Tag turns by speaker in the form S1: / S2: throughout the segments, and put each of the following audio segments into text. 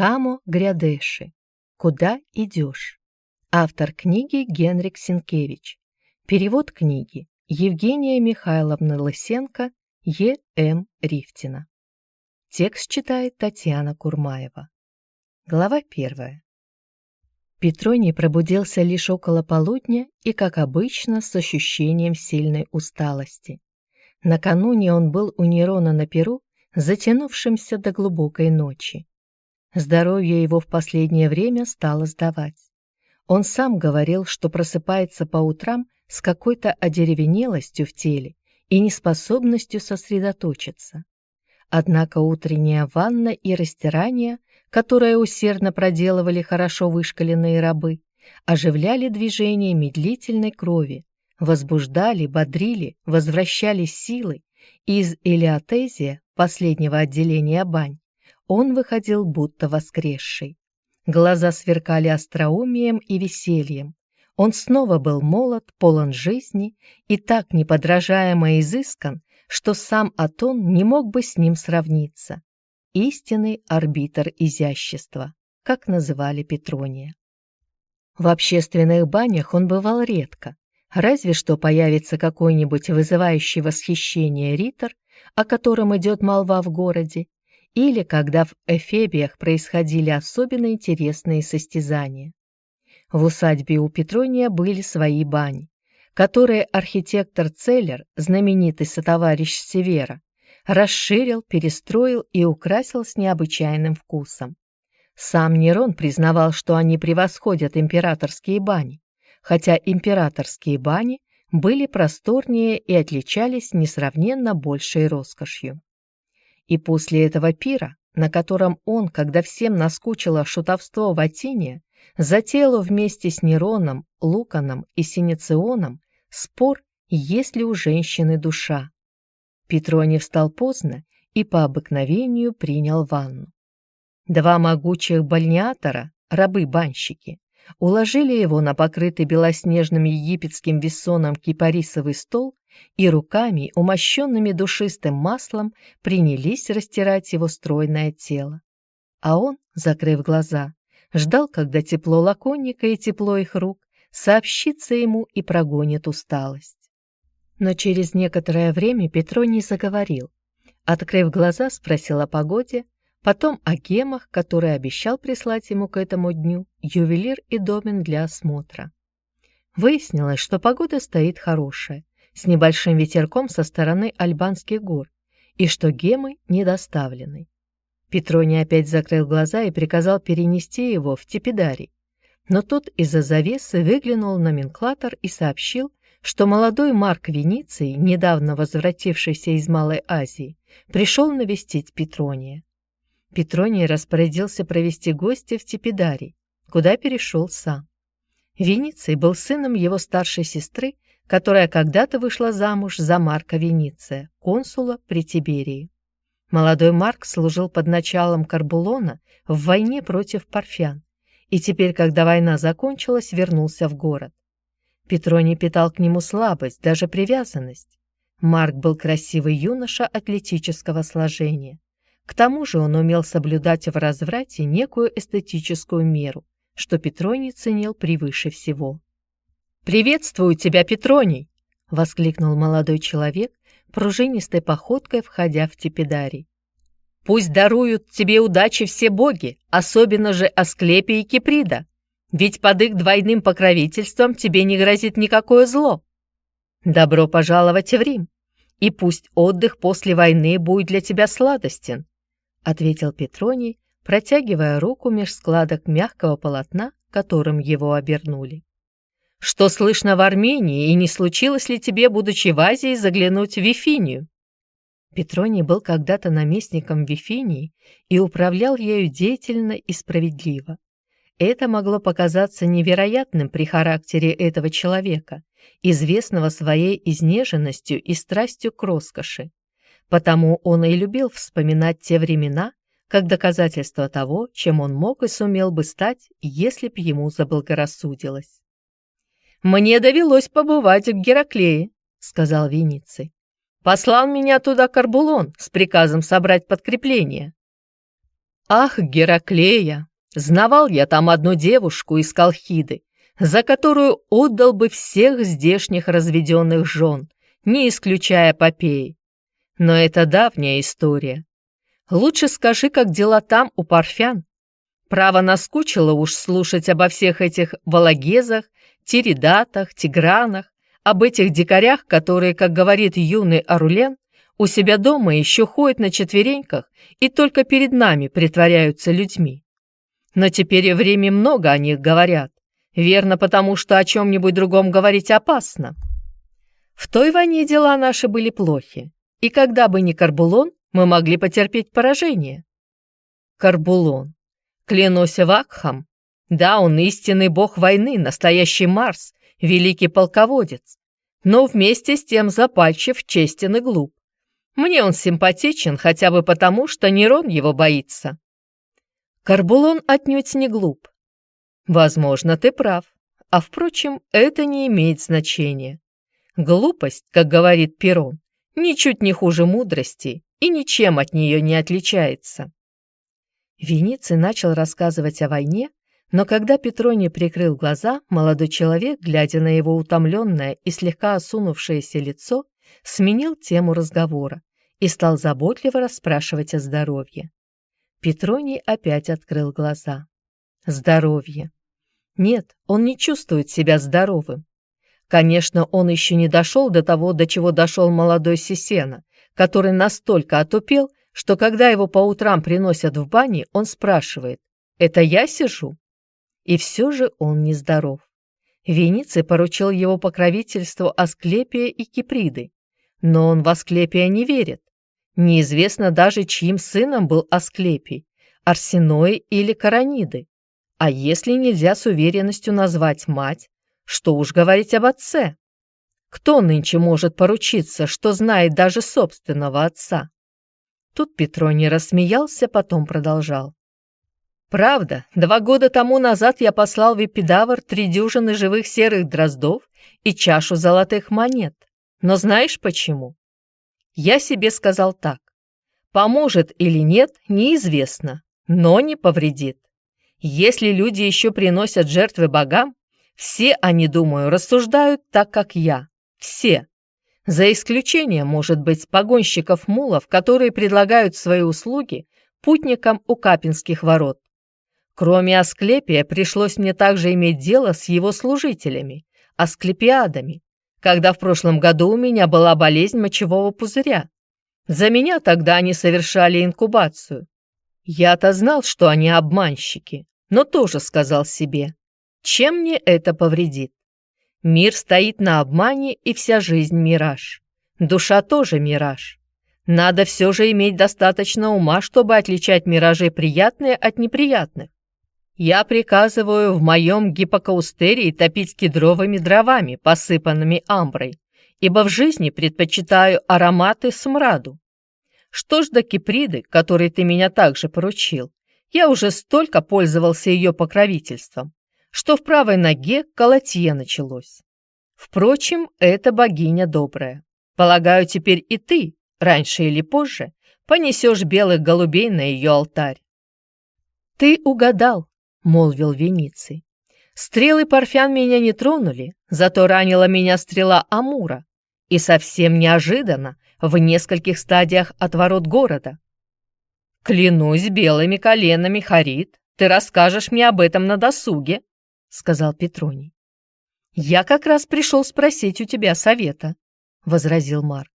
S1: Камо Грядеши. Куда идешь? Автор книги Генрик Сенкевич. Перевод книги Евгения Михайловна Лысенко, Е. М. Рифтина. Текст читает Татьяна Курмаева. Глава первая. Петроний пробудился лишь около полудня и, как обычно, с ощущением сильной усталости. Накануне он был у Нерона на Перу, затянувшимся до глубокой ночи. Здоровье его в последнее время стало сдавать. Он сам говорил, что просыпается по утрам с какой-то одеревенелостью в теле и неспособностью сосредоточиться. Однако утренняя ванна и растирание, которое усердно проделывали хорошо вышкаленные рабы, оживляли движение медлительной крови, возбуждали, бодрили, возвращали силы, из элеотезия, последнего отделения бань, он выходил будто воскресший. Глаза сверкали остроумием и весельем. Он снова был молод, полон жизни и так неподражаемо изыскан, что сам Атон не мог бы с ним сравниться. Истинный арбитр изящества, как называли Петрония. В общественных банях он бывал редко, разве что появится какой-нибудь вызывающий восхищение ритор, о котором идет молва в городе, или когда в Эфебиях происходили особенно интересные состязания. В усадьбе у Петрония были свои бани, которые архитектор Целлер, знаменитый сотоварищ Севера, расширил, перестроил и украсил с необычайным вкусом. Сам Нерон признавал, что они превосходят императорские бани, хотя императорские бани были просторнее и отличались несравненно большей роскошью. И после этого пира, на котором он, когда всем наскучило шутовство в Атине, затеял вместе с Нероном, Луканом и Синиционом спор, есть ли у женщины душа. Петроний встал поздно и по обыкновению принял ванну. Два могучих бальниатора, рабы-банщики, уложили его на покрытый белоснежным египетским вессоном кипарисовый стол и руками, умощенными душистым маслом, принялись растирать его стройное тело. А он, закрыв глаза, ждал, когда тепло лаконника и тепло их рук сообщится ему и прогонит усталость. Но через некоторое время Петроний заговорил. Открыв глаза, спросил о погоде, потом о гемах, которые обещал прислать ему к этому дню ювелир и домен для осмотра. Выяснилось, что погода стоит хорошая, с небольшим ветерком со стороны Альбанских гор, и что гемы не доставлены. Петроний опять закрыл глаза и приказал перенести его в Тепидарий. Но тут из-за завесы выглянул номенклатор и сообщил, что молодой Марк Вениций, недавно возвратившийся из Малой Азии, пришел навестить Петрония. Петроний распорядился провести гостя в Тепидарий, куда перешел сам. Вениций был сыном его старшей сестры которая когда-то вышла замуж за Марка Вениция, консула при Тиберии. Молодой Марк служил под началом Карбулона в войне против парфян, и теперь, когда война закончилась, вернулся в город. Петроний питал к нему слабость, даже привязанность. Марк был красивый юноша атлетического сложения. К тому же он умел соблюдать в разврате некую эстетическую меру, что Петроний ценил превыше всего. «Приветствую тебя, Петроний!» — воскликнул молодой человек, пружинистой походкой входя в Тепидарий. «Пусть даруют тебе удачи все боги, особенно же Асклепий и Киприда, ведь под их двойным покровительством тебе не грозит никакое зло. Добро пожаловать в Рим, и пусть отдых после войны будет для тебя сладостен», — ответил Петроний, протягивая руку меж складок мягкого полотна, которым его обернули. Что слышно в Армении, и не случилось ли тебе, будучи в Азии, заглянуть в Вифинию?» Петроний был когда-то наместником Вифинии и управлял ею деятельно и справедливо. Это могло показаться невероятным при характере этого человека, известного своей изнеженностью и страстью к роскоши. Потому он и любил вспоминать те времена, как доказательство того, чем он мог и сумел бы стать, если б ему заблагорассудилось. «Мне довелось побывать в Гераклее», — сказал Вениций. «Послал меня туда Карбулон с приказом собрать подкрепление». Ах, Гераклея! Знавал я там одну девушку из Колхиды, за которую отдал бы всех здешних разведенных жен, не исключая Попеи. Но это давняя история. Лучше скажи, как дела там у парфян. Право наскучило уж слушать обо всех этих валагезах, тиридатах, тигранах, об этих дикарях, которые, как говорит юный Арулен, у себя дома еще ходят на четвереньках и только перед нами притворяются людьми. Но теперь и время много о них говорят. Верно, потому что о чем-нибудь другом говорить опасно. В той войне дела наши были плохи, и когда бы не Карбулон, мы могли потерпеть поражение. Карбулон. Клянусь Вакхам. Да, он истинный бог войны, настоящий Марс, великий полководец, но вместе с тем запальчив, честен и глуп. Мне он симпатичен хотя бы потому, что Нерон его боится. Карбулон отнюдь не глуп. Возможно, ты прав. А впрочем, это не имеет значения. Глупость, как говорит Перон, ничуть не хуже мудрости и ничем от нее не отличается. Вениций начал рассказывать о войне, но когда Петроний прикрыл глаза, молодой человек, глядя на его утомленное и слегка осунувшееся лицо, сменил тему разговора и стал заботливо расспрашивать о здоровье. Петроний опять открыл глаза. Здоровье. Нет, он не чувствует себя здоровым. Конечно, он еще не дошел до того, до чего дошел молодой Сесена, который настолько отупел, что когда его по утрам приносят в бане, он спрашивает, «Это я сижу?» И все же он нездоров. Вениций поручил его покровительству Асклепия и Киприды, но он в Асклепия не верит. Неизвестно даже, чьим сыном был Асклепий, Арсенои или Караниды. А если нельзя с уверенностью назвать мать, что уж говорить об отце? Кто нынче может поручиться, что знает даже собственного отца? Тут Петроний рассмеялся, потом продолжал. Правда, два года тому назад я послал в Эпидавр три дюжины живых серых дроздов и чашу золотых монет. Но знаешь почему? Я себе сказал так. Поможет или нет, неизвестно, но не повредит. Если люди еще приносят жертвы богам, все они, думаю, рассуждают так, как я. Все. За исключением, может быть, погонщиков мулов, которые предлагают свои услуги путникам у Капинских ворот. Кроме Асклепия, пришлось мне также иметь дело с его служителями, асклепиадами, когда в прошлом году у меня была болезнь мочевого пузыря. За меня тогда они совершали инкубацию. Я-то знал, что они обманщики, но тоже сказал себе, чем мне это повредит? Мир стоит на обмане, и вся жизнь – мираж. Душа тоже мираж. Надо все же иметь достаточно ума, чтобы отличать миражи приятные от неприятных. Я приказываю в моем гиппокаустерии топить кедровыми дровами, посыпанными амброй, ибо в жизни предпочитаю ароматы смраду. Что ж до Киприды, которой ты меня также поручил, я уже столько пользовался ее покровительством, что в правой ноге колотье началось. Впрочем, это богиня добрая. Полагаю, теперь и ты, раньше или позже, понесешь белых голубей на ее алтарь. Ты угадал, — молвил Вениций. «Стрелы парфян меня не тронули, зато ранила меня стрела Амура, и совсем неожиданно, в нескольких стадиях от ворот города. Клянусь белыми коленами, Харит, ты расскажешь мне об этом на досуге», — сказал Петроний. «Я как раз пришел спросить у тебя совета», — возразил Марк.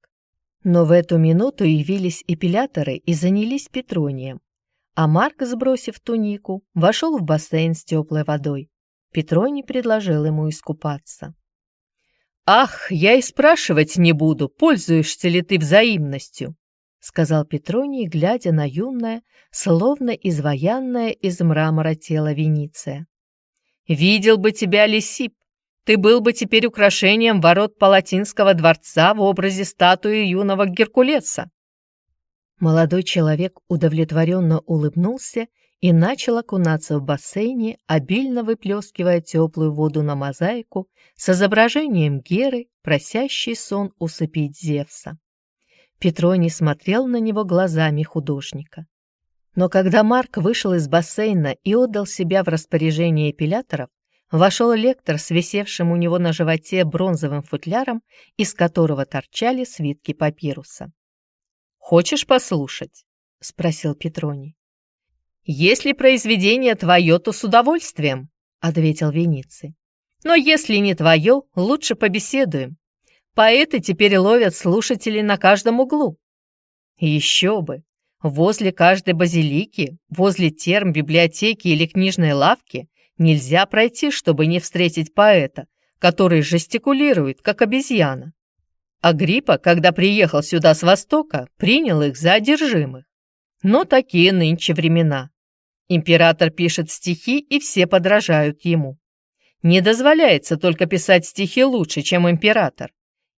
S1: Но в эту минуту явились эпиляторы и занялись Петронием а Марк, сбросив тунику, вошел в бассейн с теплой водой. Петроний предложил ему искупаться. «Ах, я и спрашивать не буду, пользуешься ли ты взаимностью», сказал Петроний, глядя на юное, словно изваянное из мрамора тело Вениция. «Видел бы тебя Лисип, ты был бы теперь украшением ворот Палатинского дворца в образе статуи юного Геркулеса. Молодой человек удовлетворенно улыбнулся и начал окунаться в бассейне, обильно выплескивая теплую воду на мозаику с изображением Геры, просящей сон усыпить Зевса. Петроний смотрел на него глазами художника. Но когда Марк вышел из бассейна и отдал себя в распоряжение эпиляторов, вошел лектор с висевшим у него на животе бронзовым футляром, из которого торчали свитки папируса. «Хочешь послушать?» — спросил Петроний. «Если произведение твое, то с удовольствием», — ответил Вениций. «Но если не твое, лучше побеседуем. Поэты теперь ловят слушателей на каждом углу». «Еще бы! Возле каждой базилики, возле терм, библиотеки или книжной лавки нельзя пройти, чтобы не встретить поэта, который жестикулирует, как обезьяна. Агриппа, когда приехал сюда с Востока, принял их за одержимых. Но такие нынче времена. Император пишет стихи, и все подражают ему. Не дозволяется только писать стихи лучше, чем император.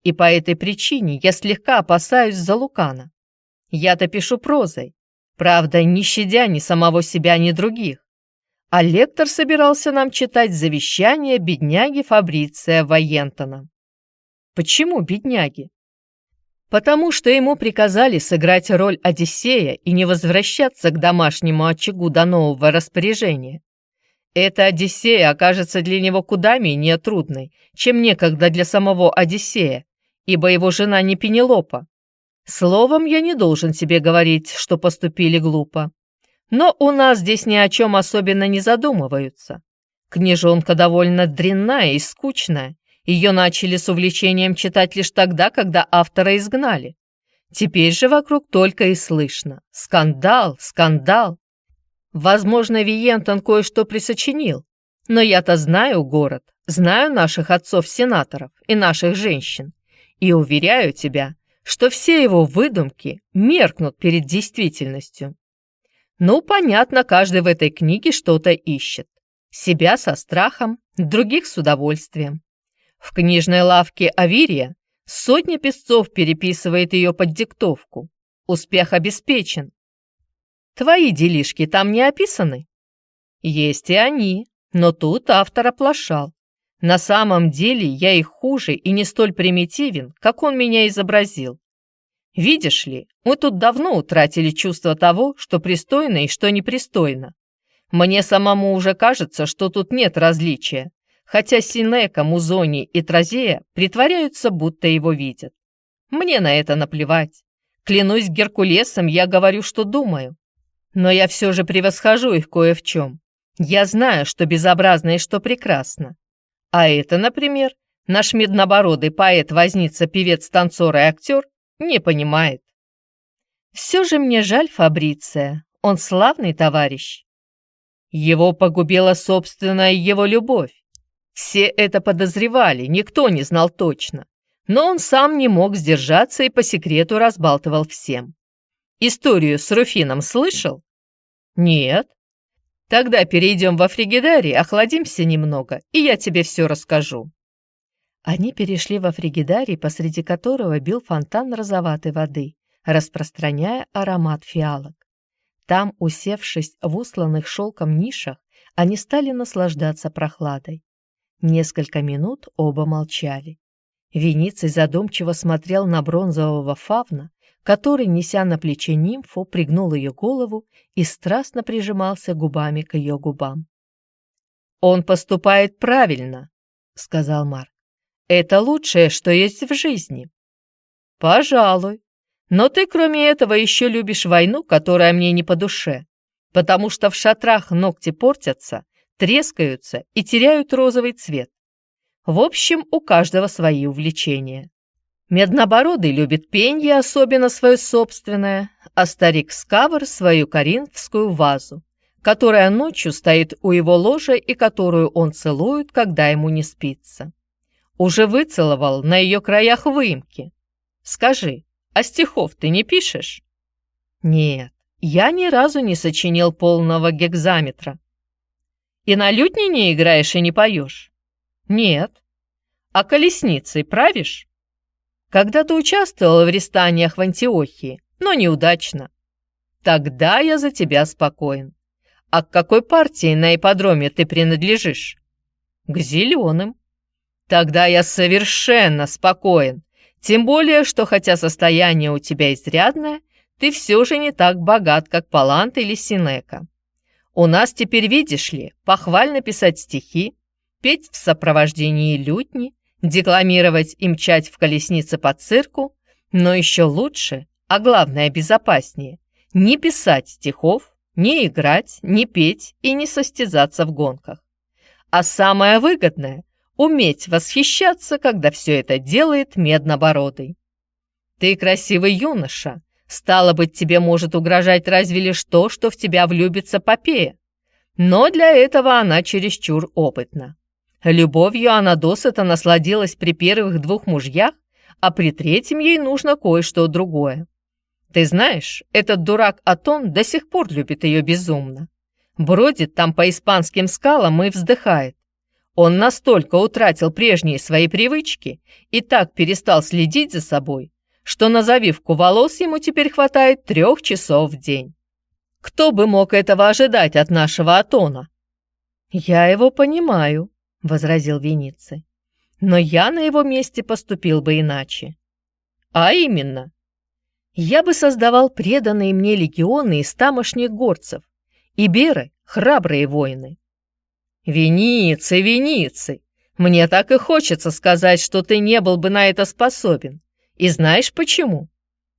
S1: И по этой причине я слегка опасаюсь за Лукана. Я-то пишу прозой, правда, не щадя ни самого себя, ни других. А лектор собирался нам читать завещание бедняги Фабриция Ваентона. Почему бедняги? Потому что ему приказали сыграть роль Одиссея и не возвращаться к домашнему очагу до нового распоряжения. Эта Одиссея окажется для него куда менее трудной, чем некогда для самого Одиссея, ибо его жена не Пенелопа. Словом, я не должен тебе говорить, что поступили глупо. Но у нас здесь ни о чем особенно не задумываются. Книжонка довольно дрянная и скучная, ее начали с увлечением читать лишь тогда, когда автора изгнали. Теперь же вокруг только и слышно. Скандал, скандал. Возможно, Виентон кое-что присочинил. Но я-то знаю город, знаю наших отцов-сенаторов и наших женщин. И уверяю тебя, что все его выдумки меркнут перед действительностью. Ну, понятно, каждый в этой книге что-то ищет. Себя со страхом, других с удовольствием. В книжной лавке Авирия сотня песцов переписывает ее под диктовку. Успех обеспечен. Твои делишки там не описаны? Есть и они, но тут автор оплошал. На самом деле я их хуже и не столь примитивен, как он меня изобразил. Видишь ли, мы тут давно утратили чувство того, что пристойно и что непристойно. Мне самому уже кажется, что тут нет различия, хотя Синека, Музони и Тразея притворяются, будто его видят. Мне на это наплевать. Клянусь Геркулесом, я говорю, что думаю. Но я все же превосхожу их кое в чем. Я знаю, что безобразно и что прекрасно. А это, например, наш меднобородый поэт, возница, певец, танцор и актер не понимает. Все же мне жаль Фабриция, он славный товарищ. Его погубила собственная его любовь. Все это подозревали, никто не знал точно. Но он сам не мог сдержаться и по секрету разбалтывал всем. Историю с Руфином слышал? Нет. Тогда перейдем во фригидарий, охладимся немного, и я тебе все расскажу. Они перешли во фригидарий, посреди которого бил фонтан розоватой воды, распространяя аромат фиалок. Там, усевшись в усланных шелком нишах, они стали наслаждаться прохладой. Несколько минут оба молчали. Вениций задумчиво смотрел на бронзового фавна, который, неся на плече нимфу, пригнул ее голову и страстно прижимался губами к ее губам. «Он поступает правильно», — сказал Марк. «Это лучшее, что есть в жизни». «Пожалуй. Но ты, кроме этого, еще любишь войну, которая мне не по душе, потому что в шатрах ногти портятся, трескаются и теряют розовый цвет. В общем, у каждого свои увлечения. Меднобородый любит пенье, особенно свое собственное, а старик Скавр свою коринфскую вазу, которая ночью стоит у его ложа и которую он целует, когда ему не спится. Уже выцеловал на ее краях выемки. Скажи, а стихов ты не пишешь? Нет, я ни разу не сочинил полного гекзаметра, и на лютне не играешь и не поешь? Нет. А колесницей правишь? Когда-то участвовала в рестаниях в Антиохии, но неудачно. Тогда я за тебя спокоен. А к какой партии на ипподроме ты принадлежишь? К зеленым. Тогда я совершенно спокоен. Тем более, что хотя состояние у тебя изрядное,
S2: ты все же не так богат, как Палант или Синека. У нас теперь, видишь ли, похвально писать стихи, петь в сопровождении лютни, декламировать и мчать в колеснице по цирку, но еще лучше, а главное безопаснее, не писать стихов, не играть, не петь и не состязаться в гонках. А самое выгодное – уметь восхищаться, когда все это делает меднобородый. Ты красивый юноша, стало быть, тебе может угрожать разве лишь то, что в тебя влюбится Попея. Но для этого она чересчур опытна. Любовью она досыта насладилась при первых двух мужьях, а при третьем ей нужно кое-что другое. Ты знаешь, этот дурак Атон до сих пор любит ее безумно. Бродит там по испанским скалам и вздыхает. Он настолько утратил прежние свои привычки и так перестал следить за собой, что на завивку волос ему теперь хватает трех часов в день. Кто бы мог этого ожидать от нашего Атона? «Я его понимаю», — возразил Вениций. «Но я на его месте поступил бы иначе». «А именно?» «Я бы создавал преданные мне легионы из тамошних горцев, Иберы — храбрые воины». «Вениций, Вениций, мне так и хочется сказать, что ты не был бы на это способен. И знаешь почему?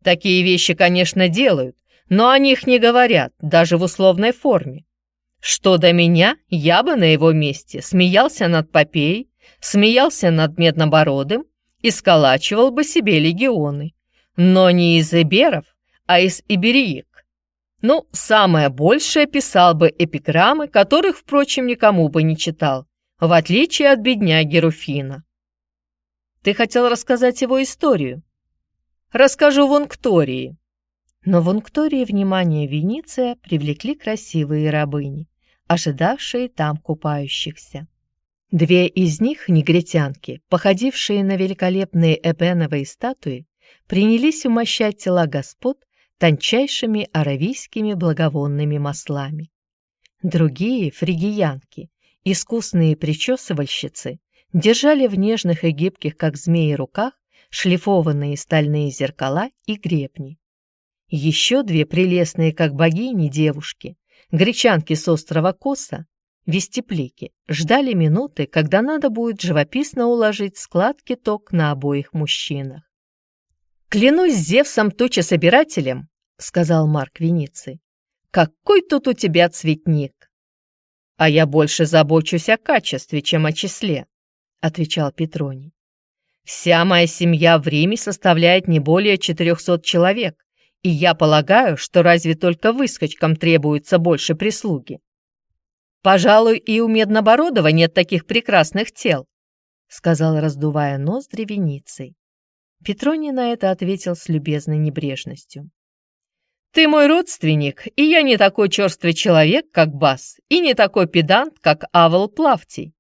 S2: Такие вещи, конечно, делают, но о них не говорят, даже в условной форме. Что до меня, я бы на его месте смеялся над Попеей, смеялся над Меднобородым и сколачивал бы себе легионы. Но не из Иберов, а из Ибериек. Ну, самое большее писал бы эпиграммы, которых, впрочем, никому бы не читал, в отличие от бедняги Руфина. Ты хотел рассказать его историю? Расскажу в Унктории. Но в Унктории внимание Вениция привлекли красивые рабыни, ожидавшие там купающихся. Две из них, негритянки, походившие на великолепные эбеновые статуи, принялись умощать тела господ тончайшими аравийскими благовонными маслами. Другие, фригиянки, искусные причесывальщицы, держали в нежных и гибких, как змеи, руках шлифованные стальные зеркала и гребни. Еще две прелестные, как богини, девушки, гречанки с острова Коса, вестеплики, ждали минуты, когда надо будет живописно уложить складки ток на обоих мужчинах. «Клянусь Зевсом тучесобирателем», — сказал Марк Вениций, — «какой тут у тебя цветник!» «А я больше забочусь о качестве, чем о числе», — отвечал Петроний. Вся моя семья в Риме составляет не более 400 человек, и я полагаю, что разве только выскочкам требуется больше прислуги. Пожалуй, и у Меднобородова нет таких прекрасных тел, сказал, раздувая ноздри Вениций. Петроний на это ответил с любезной небрежностью. «Ты мой родственник, и я не такой черствый человек, как Бас, и не такой педант, как Авел Плавтий.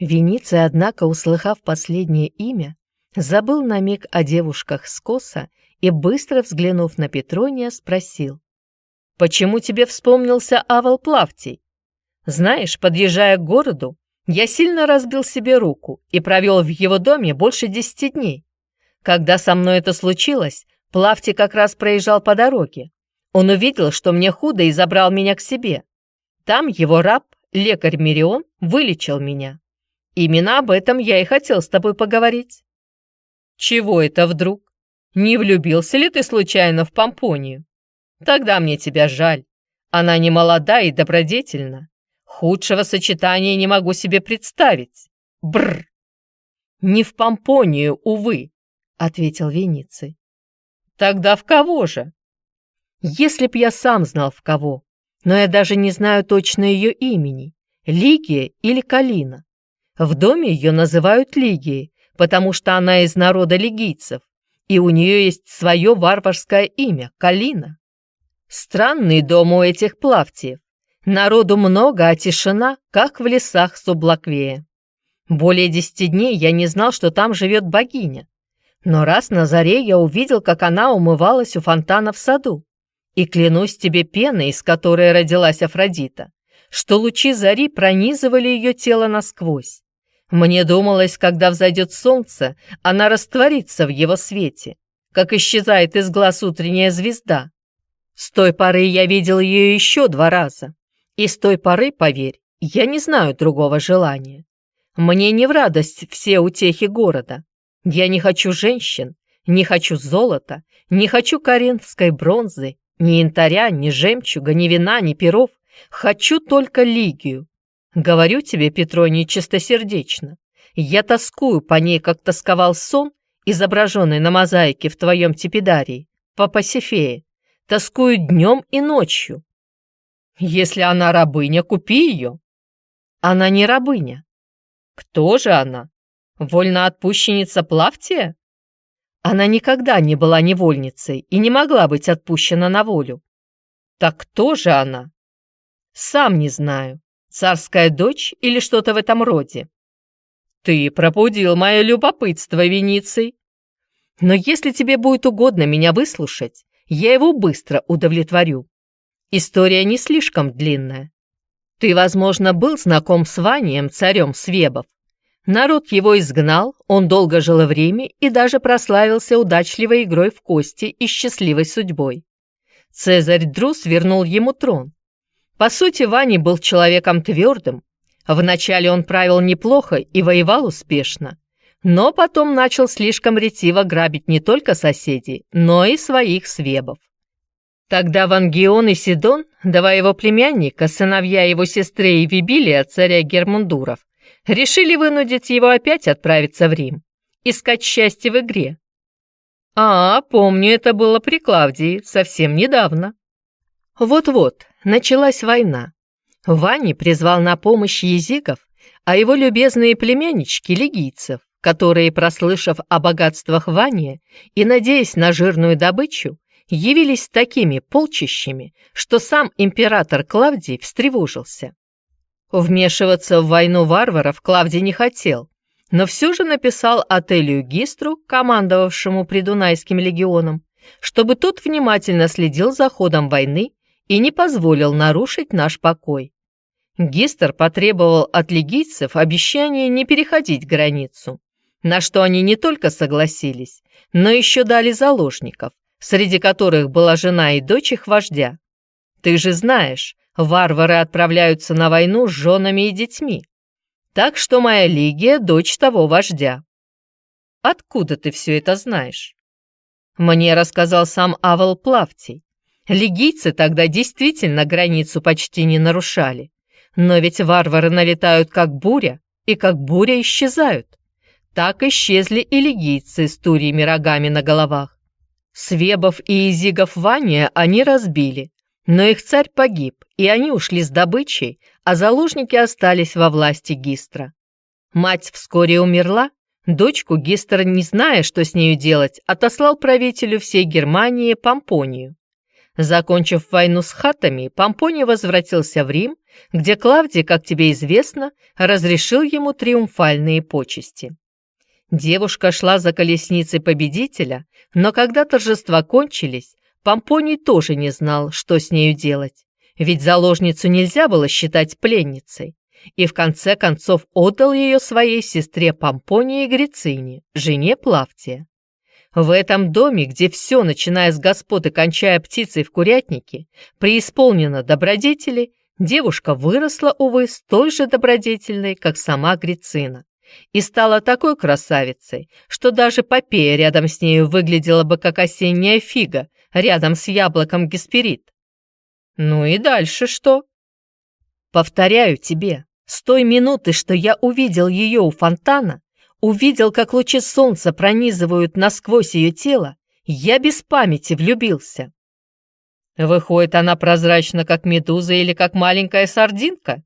S2: Вениций, однако, услыхав последнее имя, забыл на миг о девушках с коса и, быстро взглянув на Петрония, спросил. «Почему тебе вспомнился Авал Плавтий? Знаешь, подъезжая к городу, я сильно разбил себе руку и провел в его доме больше десяти дней. Когда со мной это случилось, Плавтий как раз проезжал по дороге. Он увидел, что мне худо и забрал меня к себе. Там его раб, лекарь Мирион, вылечил меня. Именно об этом я и хотел с тобой поговорить. Чего это вдруг? Не влюбился ли ты случайно в Помпонию? Тогда мне тебя жаль. Она не молода и добродетельна. Худшего сочетания не могу себе представить. Бр. Не в Помпонию, увы, ответил Вениций. Тогда в кого же? Если б я сам знал в кого, но я даже не знаю точно ее имени, Лигия или Калина. В доме ее называют Лигией, потому что она из народа лигийцев, и у нее есть свое варварское имя – Калина. Странный дом у этих плавтиев. Народу много, а тишина, как в лесах Сублаквея. Более десяти дней я не знал, что там живет богиня. Но раз на заре я увидел, как она умывалась у фонтана в саду. И клянусь тебе пеной, из которой родилась Афродита, что лучи зари пронизывали ее тело насквозь. Мне думалось, когда взойдет солнце, она растворится в его свете, как исчезает из глаз утренняя звезда, С той поры я видел ее еще два раза. И с той поры, поверь, я не знаю другого желания. Мне не в радость все утехи города. Я не хочу женщин, не хочу золота, не хочу коринфской бронзы, ни янтаря, ни жемчуга, ни вина, ни перов. Хочу только Лигию. Говорю тебе, Петроний, чистосердечно. Я тоскую по ней, как тосковал сон, изображенный на мозаике в твоем типидарии, по Пасифее. Тоскую днем и ночью. Если она рабыня, купи ее. Она не рабыня. Кто же она? Вольноотпущенница Плавтия? Она никогда не была невольницей и не могла быть отпущена на волю. Так кто же она? Сам не знаю. Царская дочь или что-то в этом роде. Ты пробудил мое любопытство, Вениций. Но если тебе будет угодно меня выслушать, я его быстро удовлетворю. История не слишком длинная. Ты, возможно, был знаком с Ванием, царем Свебов, Народ его изгнал, он долго жил в Риме и даже прославился удачливой игрой в кости и счастливой судьбой. Цезарь Друс вернул ему трон. По сути, Ваня был человеком твердым. Вначале он правил неплохо и воевал успешно, но потом начал слишком ретиво грабить не только соседей, но и своих свебов. Тогда Вангион и Сидон, два его племянника, сыновья его сестры и Вибилия, царя Гермундуров, решили вынудить его опять отправиться в Рим, искать счастье в игре. А, помню, это было при Клавдии, совсем недавно. Вот-вот, началась война. Ваня призвал на помощь языков, а его любезные племяннички – легийцев, которые, прослышав о богатствах Вани и надеясь на жирную добычу, явились такими полчищами, что сам император Клавдий встревожился. Вмешиваться в войну варваров Клавдий не хотел, но все же написал Ателию Гистру, командовавшему Придунайским легионом, чтобы тот внимательно следил за ходом войны и не позволил нарушить наш покой. Гистер потребовал от легийцев обещания не переходить границу, на что они не только согласились, но еще дали заложников, среди которых была жена и дочь их вождя. Ты же знаешь, варвары отправляются на войну с женами и детьми. Так что моя Лигия – дочь того вождя. Откуда ты все это знаешь? Мне рассказал сам Авел Плавтий. Лигийцы тогда действительно границу почти не нарушали. Но ведь варвары налетают как буря, и как буря исчезают. Так исчезли и лигийцы с турьями рогами на головах. Свебов и изигов Вания они разбили, но их царь погиб, и они ушли с добычей, а заложники остались во власти Гистра. Мать вскоре умерла, дочку Гистр, не зная, что с нею делать, отослал правителю всей Германии Помпонию. Закончив войну с хатами, Помпоний возвратился в Рим, где Клавдий, как тебе известно, разрешил ему триумфальные почести. Девушка шла за колесницей победителя, но когда торжества кончились, Помпоний тоже не знал, что с нею делать, ведь заложницу нельзя было считать пленницей, и в конце концов отдал ее своей сестре Помпонии Грицине, жене Плавтия. В этом доме, где все, начиная с господ и кончая птицей в курятнике, преисполнено добродетели, девушка выросла, увы, столь же добродетельной, как сама Грицина, и стала такой красавицей, что даже Попея рядом с нею выглядела бы как осенняя фига, рядом с яблоком Гесперид. Ну и дальше что? Повторяю тебе, с той минуты, что я увидел ее у фонтана, увидел, как лучи солнца пронизывают насквозь ее тело, я без памяти влюбился. Выходит, она прозрачна, как медуза или как маленькая сардинка?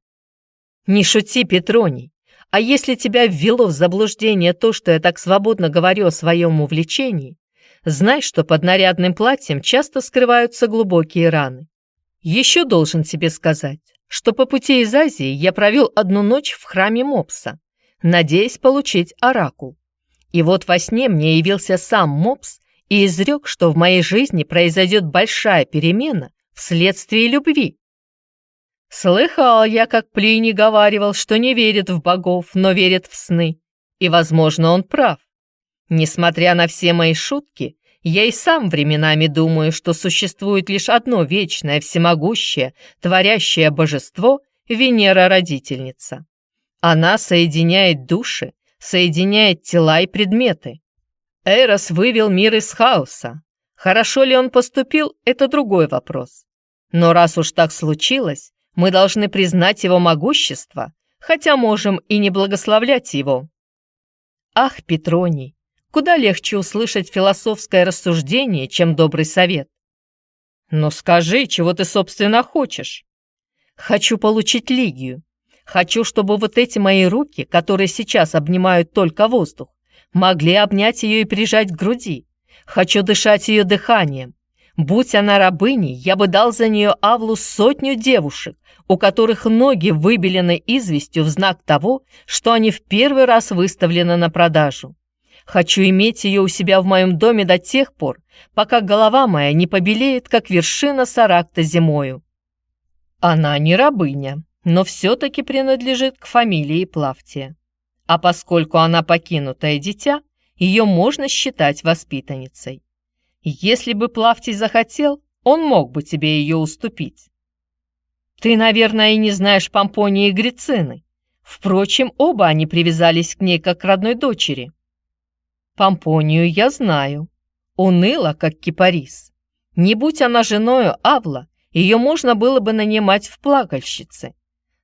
S2: Не шути, Петроний. А если тебя ввело в заблуждение то, что я так свободно говорю о своем увлечении, Знай, что под нарядным платьем часто скрываются глубокие раны. Еще должен тебе сказать, что по пути из Азии я провел одну ночь в храме Мопса, надеясь получить оракул. И вот во сне мне явился сам Мопс и изрек, что в моей жизни произойдет большая перемена вследствие любви. Слыхал я, как Плиний говаривал, что не верит в богов, но верит в сны. И, возможно, он прав. Несмотря на все мои шутки, Я и сам временами думаю, что существует лишь одно вечное, всемогущее, творящее божество — Венера-родительница. Она соединяет души, соединяет тела и предметы. Эрос вывел мир из хаоса. Хорошо ли он поступил – это другой вопрос. Но раз уж так случилось, мы должны признать его могущество, хотя можем и не благословлять его. Ах, Петроний, куда легче услышать философское рассуждение, чем добрый совет. Но скажи, чего ты, собственно, хочешь? Хочу получить Лигию. Хочу, чтобы вот эти мои руки, которые сейчас обнимают только воздух, могли обнять ее и прижать к груди. Хочу дышать ее дыханием. Будь она рабыней, я бы дал за нее Авлу сотню девушек, у которых ноги выбелены известью в знак того, что они в первый раз выставлены на продажу. Хочу иметь ее у себя в моем доме до тех пор, пока голова моя не побелеет, как вершина Саракта зимою. Она не рабыня, но все-таки принадлежит к фамилии Плавтия. А поскольку она покинутое дитя, ее можно считать воспитанницей. Если бы Плавтий захотел, он мог бы тебе ее уступить. Ты, наверное, и не знаешь Помпонии и Грицины. Впрочем, оба они привязались к ней как к родной дочери. Помпонию я знаю. Уныла, как кипарис. Не будь она женою Авла, ее можно было бы нанимать в плакальщице.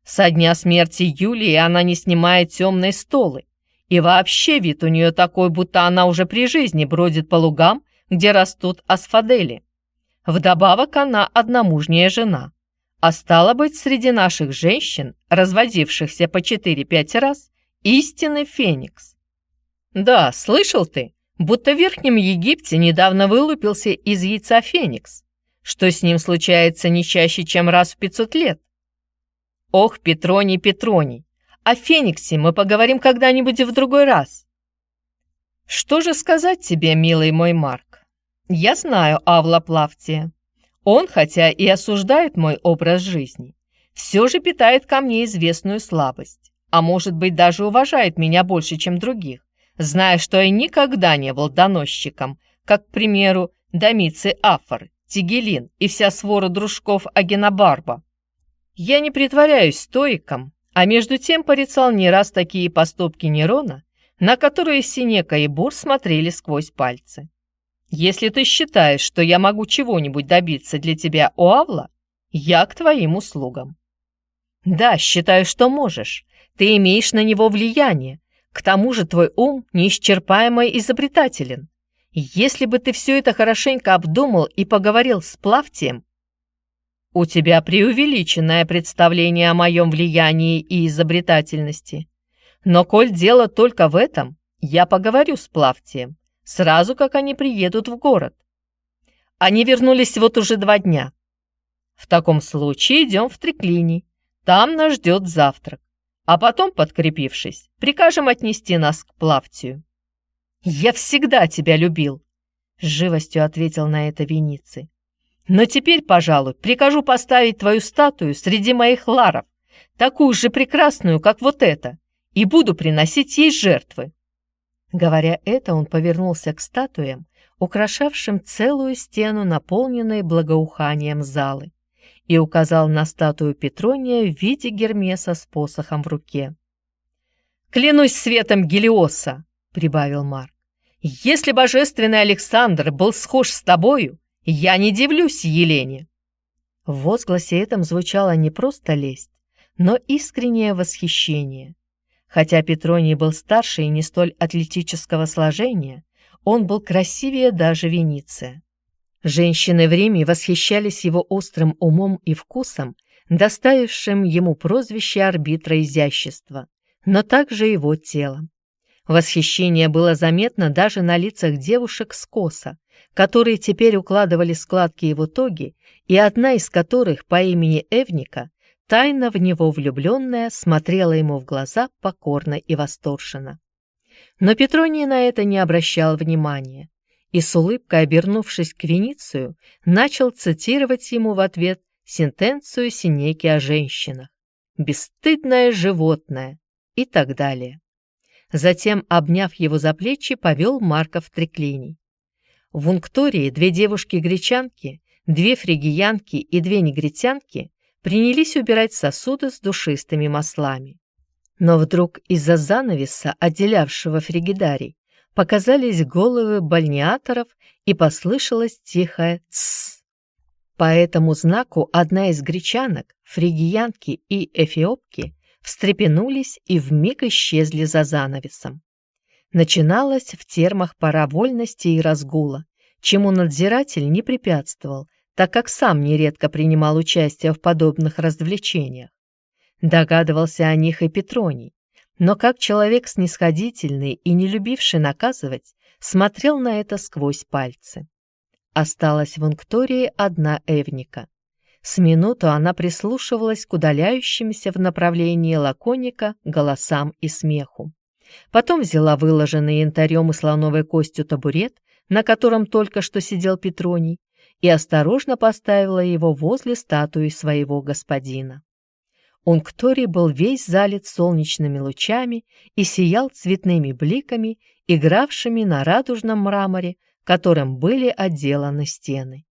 S2: Со дня смерти Юлии она не снимает темной столы. И вообще вид у нее такой, будто она уже при жизни бродит по лугам, где растут асфадели. Вдобавок она одномужняя жена. А стало быть, среди наших женщин, разводившихся по 4-5 раз, истинный феникс. Да, слышал ты, будто в Верхнем Египте недавно вылупился из яйца феникс, что с ним случается не чаще, чем раз в 500 лет. Ох, Петроний, Петроний, о Фениксе мы поговорим когда-нибудь в другой раз. Что же сказать тебе, милый мой Марк? Я знаю Авла Плавтия. Он, хотя и осуждает мой образ жизни, все же питает ко мне известную слабость, а может быть даже уважает меня больше, чем других, зная, что я никогда не был доносчиком, как, к примеру, Домицы Афор, Тигелин и вся свора дружков Агенобарба. Я не притворяюсь стоиком, а между тем порицал не раз такие поступки Нерона, на которые Синека и Бур смотрели сквозь пальцы. Если ты считаешь, что я могу чего-нибудь добиться для тебя у Авла, я к твоим услугам. Да, считаю, что можешь. Ты имеешь на него влияние. К тому же твой ум неисчерпаемо изобретателен. Если бы ты все это хорошенько обдумал и поговорил с Плавтием, у тебя преувеличенное представление о моем влиянии и изобретательности. Но коль дело только в этом, я поговорю с Плавтием сразу как они приедут в город. Они вернулись вот уже два дня. В таком случае идем в Треклини. Там нас ждет завтрак. А потом, подкрепившись, прикажем отнести нас к Плавтию. «Я всегда тебя любил», — с живостью ответил на это Вениций. «Но теперь, пожалуй, прикажу поставить твою статую среди моих ларов, такую же прекрасную, как вот эта, и буду приносить ей жертвы. Говоря это, он повернулся к статуям, украшавшим целую стену, наполненной благоуханием залы, и указал на статую Петрония в виде Гермеса с посохом в руке. «Клянусь светом Гелиоса!» — прибавил Марк. «Если божественный Александр был схож с тобою, я не дивлюсь Елене!» В возгласе этом звучала не просто лесть, но искреннее восхищение. Хотя Петроний был старше и не столь атлетического сложения, он был красивее даже Вениция. Женщины в Риме восхищались его острым умом и вкусом, доставившим ему прозвище арбитра изящества, но также его телом. Восхищение было заметно даже на лицах девушек с коса, которые теперь укладывали складки его тоги, и одна из которых по имени Эвника тайно в него влюбленная смотрела ему в глаза покорно и восторженно. Но Петроний на это не обращал внимания и с улыбкой, обернувшись к Веницию, начал цитировать ему в ответ сентенцию Синеки о женщинах «бесстыдное животное» и так далее. Затем, обняв его за плечи, повел Марка в треклиний. В Унктории две девушки-гречанки, две фригиянки и две негритянки принялись убирать сосуды с душистыми маслами. Но вдруг из-за занавеса, отделявшего фригидарий, показались головы бальниаторов и послышалось тихое «тссс». По этому знаку одна из гречанок, фригиянки и эфиопки встрепенулись и вмиг исчезли за занавесом. Начиналась в термах пора вольности и разгула, чему надзиратель не препятствовал, так как сам нередко принимал участие в подобных развлечениях. Догадывался о них и Петроний, но как человек снисходительный и не любивший наказывать, смотрел на это сквозь пальцы. Осталась в Унктории одна Эвника. С минуту она прислушивалась к удаляющимся в направлении лаконика голосам и смеху. Потом взяла выложенный янтарем и слоновой костью табурет, на котором только что сидел Петроний, и осторожно поставила его возле статуи своего господина. Ункторий был весь залит солнечными лучами и сиял цветными бликами, игравшими на радужном мраморе, которым были отделаны стены.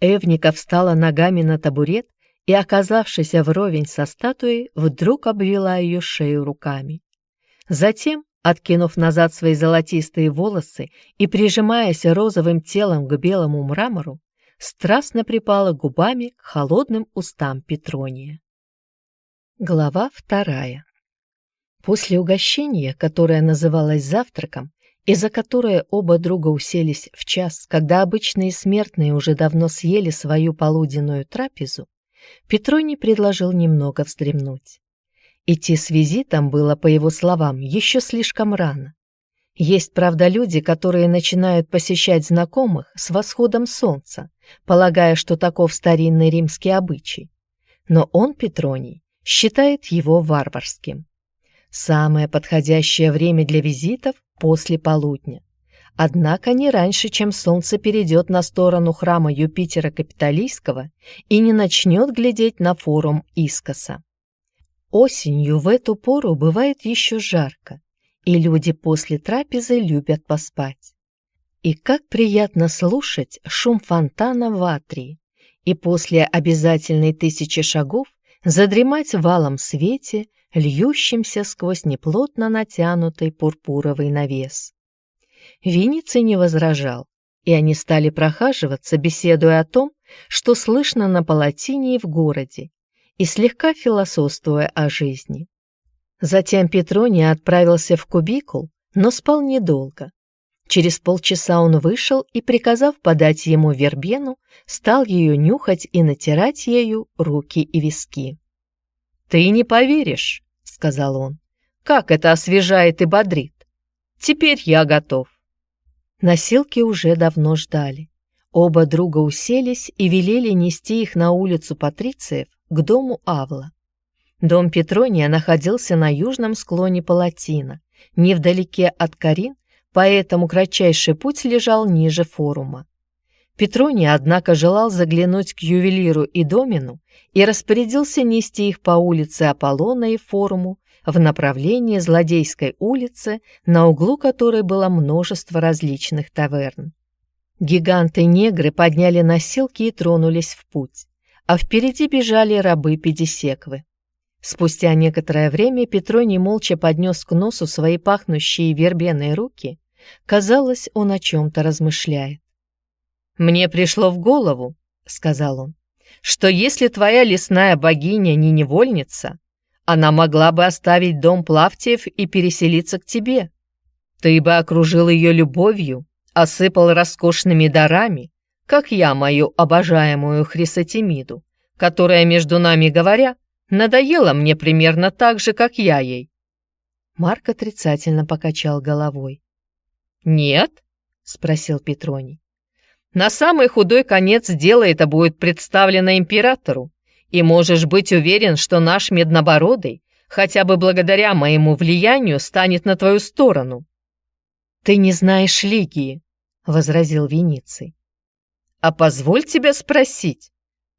S2: Эвника встала ногами на табурет и, оказавшись вровень со статуей, вдруг обвела ее шею руками. Затем, откинув назад свои золотистые волосы и прижимаясь розовым телом к белому мрамору, страстно припала губами к холодным устам Петрония. Глава вторая. После угощения, которое называлось завтраком, и за которое оба друга уселись в час, когда обычные смертные уже давно съели свою полуденную трапезу, Петроний предложил немного вздремнуть. Идти с визитом было, по его словам, еще слишком рано. Есть, правда, люди, которые начинают посещать знакомых с восходом солнца, полагая, что таков старинный римский обычай. Но он, Петроний, считает его варварским. Самое подходящее время для визитов – после полудня. Однако не раньше, чем солнце перейдет на сторону храма Юпитера Капитолийского и не начнет глядеть на форум Искоса. Осенью в эту пору бывает еще жарко, и люди после трапезы любят поспать. И как приятно слушать шум фонтана в Атрии, и после обязательной тысячи шагов задремать валом свете, льющимся сквозь неплотно натянутый пурпуровый навес. Виниций не возражал, и они стали прохаживаться, беседуя о том, что слышно на палатине и в городе, и слегка философствуя о жизни. Затем Петроний отправился в кубикул, но спал недолго. Через полчаса он вышел и, приказав подать ему вербену, стал ее нюхать и натирать ею руки и виски. «Ты не поверишь», — сказал он, — «как это освежает и бодрит. Теперь я готов». Носилки уже давно ждали. Оба друга уселись и велели нести их на улицу Патрициев к дому Авла. Дом Петрония находился на южном склоне Палатина, невдалеке от Карин, поэтому кратчайший путь лежал ниже форума. Петроний, однако, желал заглянуть к ювелиру и домину и распорядился нести их по улице Аполлона и форуму в направлении Злодейской улицы, на углу которой было множество различных таверн. Гиганты-негры подняли носилки и тронулись в путь, а впереди бежали рабы-педисеквы. Спустя некоторое время Петроний молча поднес к носу свои пахнущие вербеные руки. Казалось, он о чем-то размышляет. «Мне пришло в голову», — сказал он, «что если твоя лесная богиня не невольница, она могла бы оставить дом Плавтиев и переселиться к тебе. Ты бы окружил ее любовью, осыпал роскошными дарами, как я мою обожаемую Хрисотемиду, которая, между нами говоря, надоела мне примерно так же, как я ей». Марк отрицательно покачал головой. «Нет?» — спросил Петроний. На самый худой конец дело это будет представлено императору, и можешь быть уверен, что наш Меднобородый, хотя бы благодаря моему влиянию, станет на твою сторону». «Ты не знаешь Лигии», — возразил Вениций. «А позволь тебя спросить,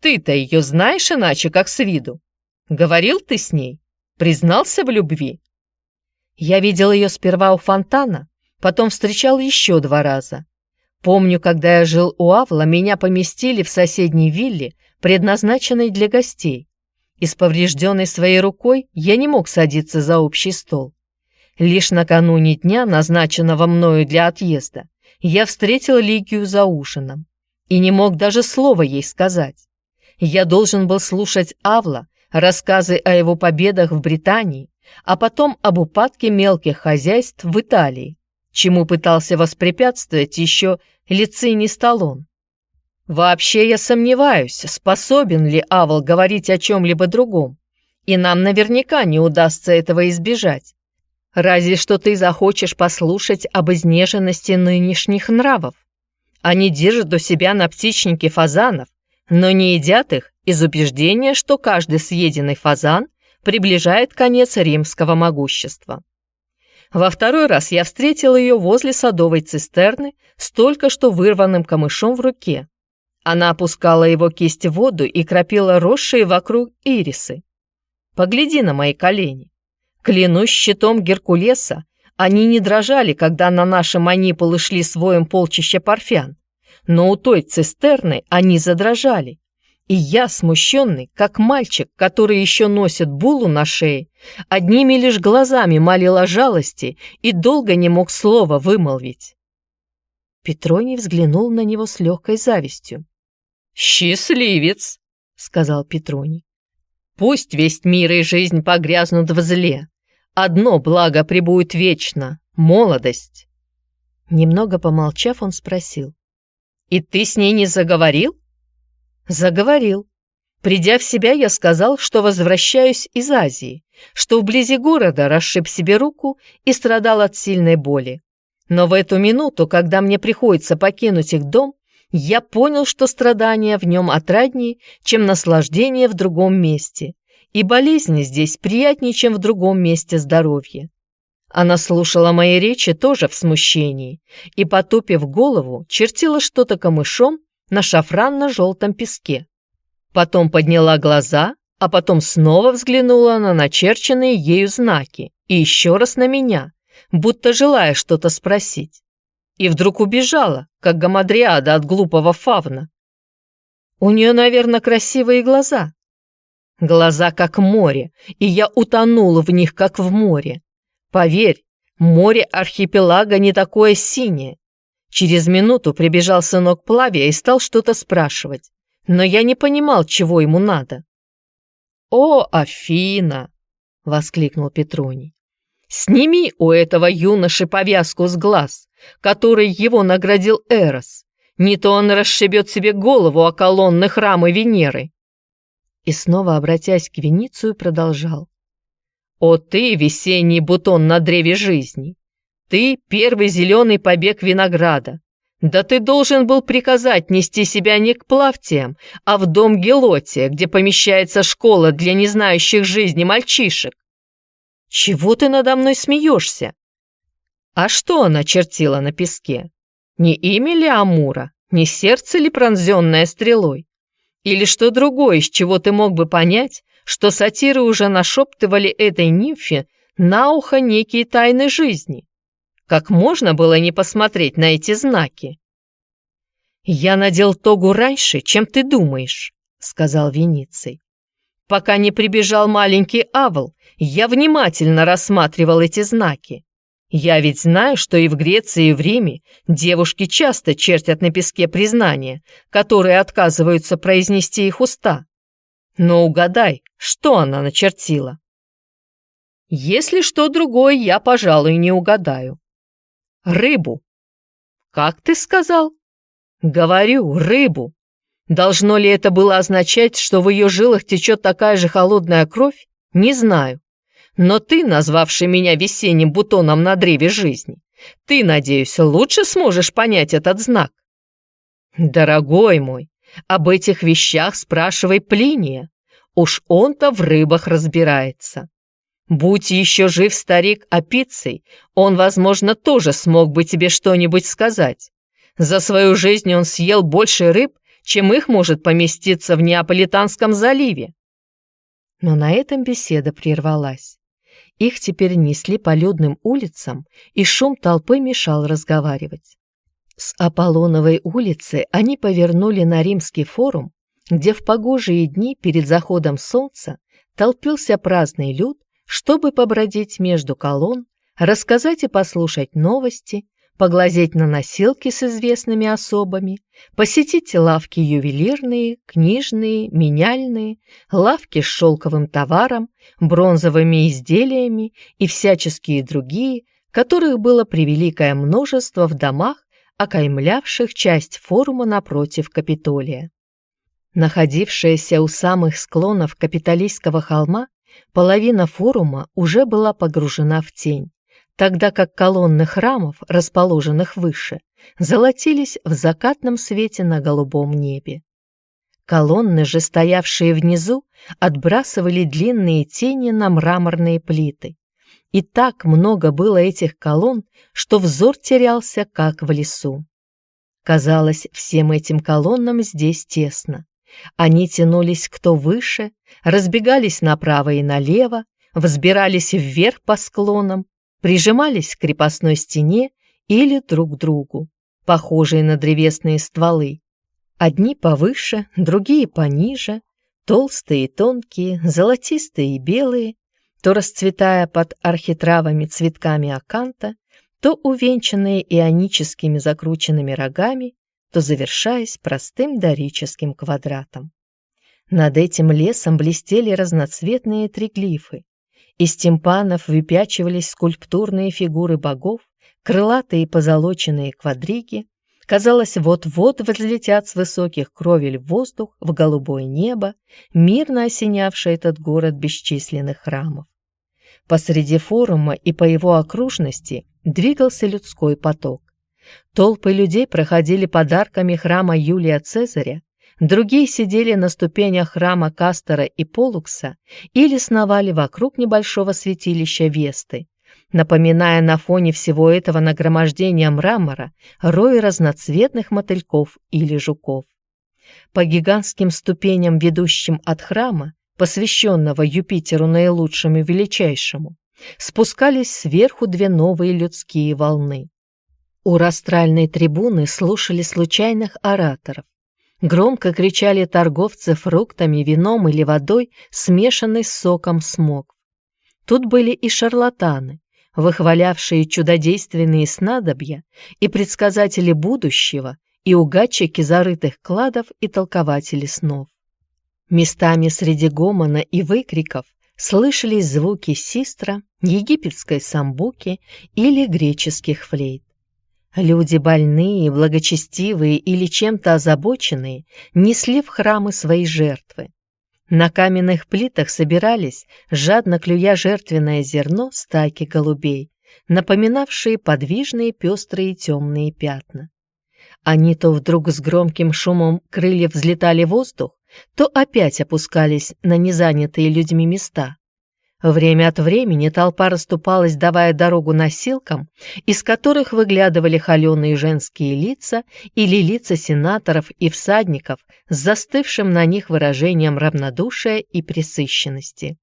S2: ты-то ее знаешь иначе, как с виду? Говорил ты с ней? Признался в любви?» «Я видел ее сперва у фонтана, потом встречал еще два раза. Помню, когда я жил у Авла, меня поместили в соседней вилле, предназначенной для гостей. И с поврежденной своей рукой я не мог садиться за общий стол. Лишь накануне дня, назначенного мною для отъезда, я встретил Лигию за ужином и не мог даже слова ей сказать. Я должен был слушать Авла, рассказы о его победах в Британии, а потом об упадке мелких хозяйств в Италии, чему пытался воспрепятствовать еще Лициний Сталлон. Вообще я сомневаюсь, способен ли Авл говорить о чем-либо другом, и нам наверняка не удастся этого избежать. Разве что ты захочешь послушать об изнеженности нынешних нравов. Они держат у себя на птичнике фазанов, но не едят их из убеждения, что каждый съеденный фазан приближает конец римского могущества. Во второй раз я встретил ее возле садовой цистерны с только что вырванным камышом в руке. Она опускала его кисть в воду и кропила росшие вокруг ирисы. Погляди на мои колени. Клянусь щитом Геркулеса, они не дрожали, когда на наши манипулы шли своим полчища парфян, но у той цистерны они задрожали, и я, смущенный, как мальчик, который еще носит булу на шее, одними лишь глазами молил о жалости и долго не мог слова вымолвить. Петроний взглянул на него с легкой завистью. «Счастливец!» — сказал Петроний. «Пусть весь мир и жизнь погрязнут в зле. Одно благо пребудет вечно — молодость». Немного помолчав, он спросил. «И ты с ней не заговорил?» Заговорил. Придя в себя, я сказал, что возвращаюсь из Азии, что вблизи города расшиб себе руку и страдал от сильной боли. Но в эту минуту, когда мне приходится покинуть их дом, я понял, что страдания в нем отраднее, чем наслаждение в другом месте, и болезни здесь приятнее, чем в другом месте здоровья. Она слушала мои речи тоже в смущении и, потупив голову, чертила что-то камышом на шафранно-желтом песке. Потом подняла глаза, а потом снова взглянула на начерченные ею знаки и еще раз на меня, будто желая что-то спросить. И вдруг убежала, как гамадриада от глупого фавна. У нее, наверное, красивые глаза. Глаза как море, и я утонула в них, как в море. Поверь, море архипелага не такое синее, Через минуту прибежал сынок Плавия и стал что-то спрашивать, но я не понимал, чего ему надо. «О, Афина!» — воскликнул Петроний. «Сними у этого юноши повязку с глаз, которой его наградил Эрос. Не то он расшибет себе голову о колонны храма Венеры». И снова, обратясь к Веницию, продолжал. «О ты, весенний бутон на древе жизни! Ты первый зеленый побег винограда. Да ты должен был приказать нести себя не к Плавтиям, а в дом Гелотия, где помещается школа для незнающих жизни мальчишек. Чего ты надо мной смеешься? А что она чертила на песке? Не имя ли Амура, не сердце ли пронзенное стрелой? Или что другое, из чего ты мог бы понять, что сатиры уже нашептывали этой нимфе на ухо некие тайны жизни? Как можно было не посмотреть на эти знаки? «Я надел тогу раньше, чем ты думаешь», — сказал Вениций. «Пока не прибежал маленький Авл, я внимательно рассматривал эти знаки. Я ведь знаю, что и в Греции, и в Риме девушки часто чертят на песке признания, которые отказываются произнести их уста. Но угадай, что она начертила?» «Если что другое, я, пожалуй, не угадаю рыбу. Как ты сказал? Говорю, рыбу. Должно ли это было означать, что в ее жилах течет такая же холодная кровь? Не знаю. Но ты, назвавший меня весенним бутоном на древе жизни, ты, надеюсь, лучше сможешь понять этот знак. Дорогой мой, об этих вещах спрашивай Плиния. Уж он-то в рыбах разбирается. Будь еще жив старик Апицей, он, возможно, тоже смог бы тебе что-нибудь сказать. За свою жизнь он съел больше рыб, чем их может поместиться в Неаполитанском заливе. Но на этом беседа прервалась. Их теперь несли по людным улицам, и шум толпы мешал разговаривать.
S1: С Аполлоновой улицы они повернули на Римский форум, где в погожие дни перед заходом солнца толпился праздный люд, чтобы побродить между колонн, рассказать и послушать новости, поглазеть на носилки с известными особами, посетить лавки ювелирные, книжные, меняльные, лавки с шелковым товаром, бронзовыми изделиями и всяческие другие, которых было превеликое множество в домах, окаймлявших часть форума напротив Капитолия. Находившаяся у самых склонов капиталистского холма, половина форума уже была погружена в тень тогда как колонны храмов, расположенных выше, золотились в закатном свете на голубом небе. Колонны же, стоявшие внизу, отбрасывали длинные тени на мраморные плиты. И так много было этих колонн, что взор терялся, как в лесу. Казалось, всем этим колоннам здесь тесно. Они тянулись кто выше, разбегались направо и налево, взбирались вверх по склонам, прижимались к крепостной стене или друг к другу, похожие на древесные стволы. Одни повыше, другие пониже, толстые и тонкие, золотистые и белые, то расцветая под архитравами цветками аканта, то увенчанные ионическими закрученными рогами, то завершаясь простым дорическим квадратом. Над этим лесом блестели разноцветные триглифы, из тимпанов выпячивались скульптурные фигуры богов, крылатые позолоченные квадриги. Казалось, вот-вот взлетят с высоких кровель в воздух, в голубое небо, мирно осенявший этот город бесчисленных храмов. Посреди форума и по его окружности двигался людской поток. Толпы людей проходили подарками храма Юлия Цезаря, Другие сидели на ступенях храма Кастера и Полукса или сновали вокруг небольшого святилища Весты, напоминая на фоне всего этого нагромождения мрамора рой разноцветных мотыльков или жуков. По гигантским ступеням, ведущим от храма, посвященного Юпитеру наилучшему и величайшему, спускались сверху две новые людские волны. У растральной трибуны слушали случайных ораторов, Громко кричали торговцы фруктами, вином или водой, смешанной с соком смог. Тут были и шарлатаны, выхвалявшие чудодейственные снадобья, и предсказатели будущего, и угадчики зарытых кладов и толкователи снов. Местами среди гомона и выкриков слышались звуки систра, египетской самбуки или греческих флейт. Люди больные, благочестивые или чем-то озабоченные несли в храмы свои жертвы. На каменных плитах собирались, жадно клюя жертвенное зерно, стайки голубей, напоминавшие подвижные пестрые темные пятна. Они то вдруг с громким шумом крыльев взлетали в воздух, то опять опускались на незанятые людьми места, Время от времени толпа расступалась, давая дорогу носилкам, из которых выглядывали холеные женские лица или лица сенаторов и всадников с застывшим на них выражением равнодушия и пресыщенности.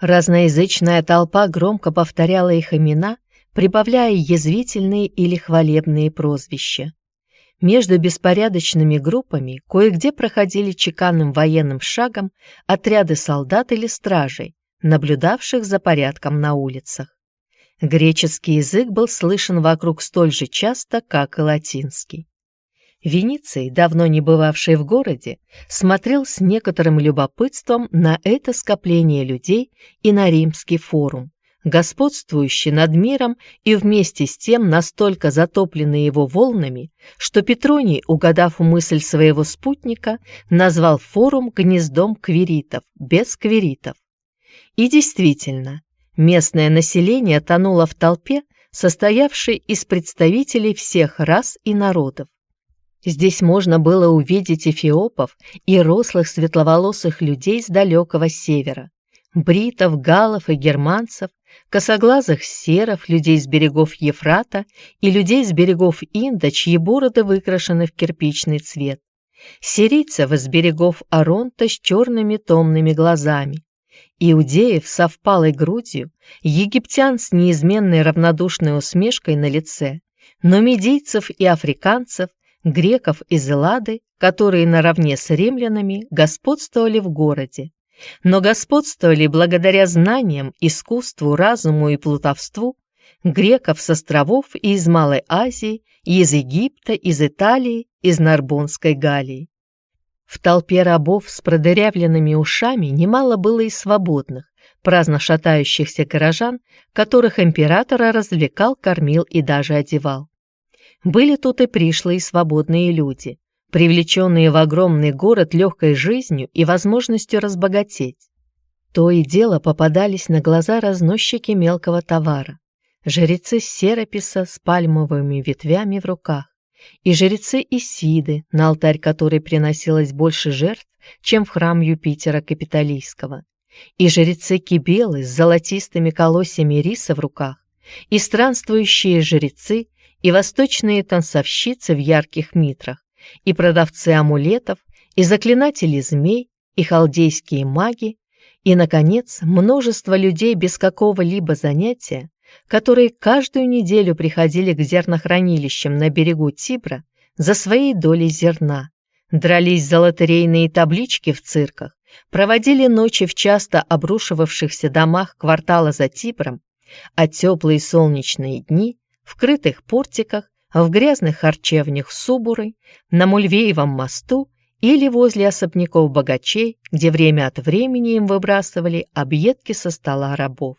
S1: Разноязычная толпа громко повторяла их имена, прибавляя язвительные или хвалебные прозвища. Между беспорядочными группами кое-где проходили чеканным военным шагом отряды солдат или стражей, наблюдавших за порядком на улицах. Греческий язык был слышен вокруг столь же часто, как и латинский. Вениций, давно не бывавший в городе, смотрел с некоторым любопытством на это скопление людей и на римский форум, господствующий над миром и вместе с тем настолько затопленный его волнами, что Петроний, угадав мысль своего спутника, назвал форум гнездом квиритов, без квиритов. И действительно, местное население тонуло в толпе, состоявшей из представителей всех рас и народов. Здесь можно было увидеть эфиопов и рослых светловолосых людей с далекого севера, бритов, галов и германцев, косоглазых серов, людей с берегов Ефрата и людей с берегов Инда, чьи бороды выкрашены в кирпичный цвет, сирийцев из берегов Аронта с черными томными глазами, Иудеев со впалой грудью, египтян с неизменной равнодушной усмешкой на лице, нумидийцев и африканцев, греков из Эллады, которые наравне с римлянами господствовали в городе, но господствовали благодаря знаниям, искусству, разуму и плутовству греков с островов и из Малой Азии, и из Египта, из Италии, из Нарбонской Галлии. В толпе рабов с продырявленными ушами немало было и свободных, праздно шатающихся горожан, которых императора развлекал, кормил и даже одевал. Были тут и пришлые свободные люди, привлеченные в огромный город легкой жизнью и возможностью разбогатеть. То и дело попадались на глаза разносчики мелкого товара, жрецы Сераписа с пальмовыми ветвями в руках, и жрецы Исиды, на алтарь которой приносилось больше жертв, чем в храм Юпитера Капитолийского, и жрецы Кибелы с золотистыми колосьями риса в руках, и странствующие жрецы, и восточные танцовщицы в ярких митрах, и продавцы амулетов, и заклинатели змей, и халдейские маги, и, наконец, множество людей без какого-либо занятия, которые каждую неделю приходили к зернохранилищам на берегу Тибра за своей долей зерна, дрались за лотерейные таблички в цирках, проводили ночи в часто обрушивавшихся домах квартала за Тибром, а теплые солнечные дни в крытых портиках, в грязных харчевнях Субуры, на Мульвеевом мосту или возле особняков богачей, где время от времени им выбрасывали объедки со стола рабов.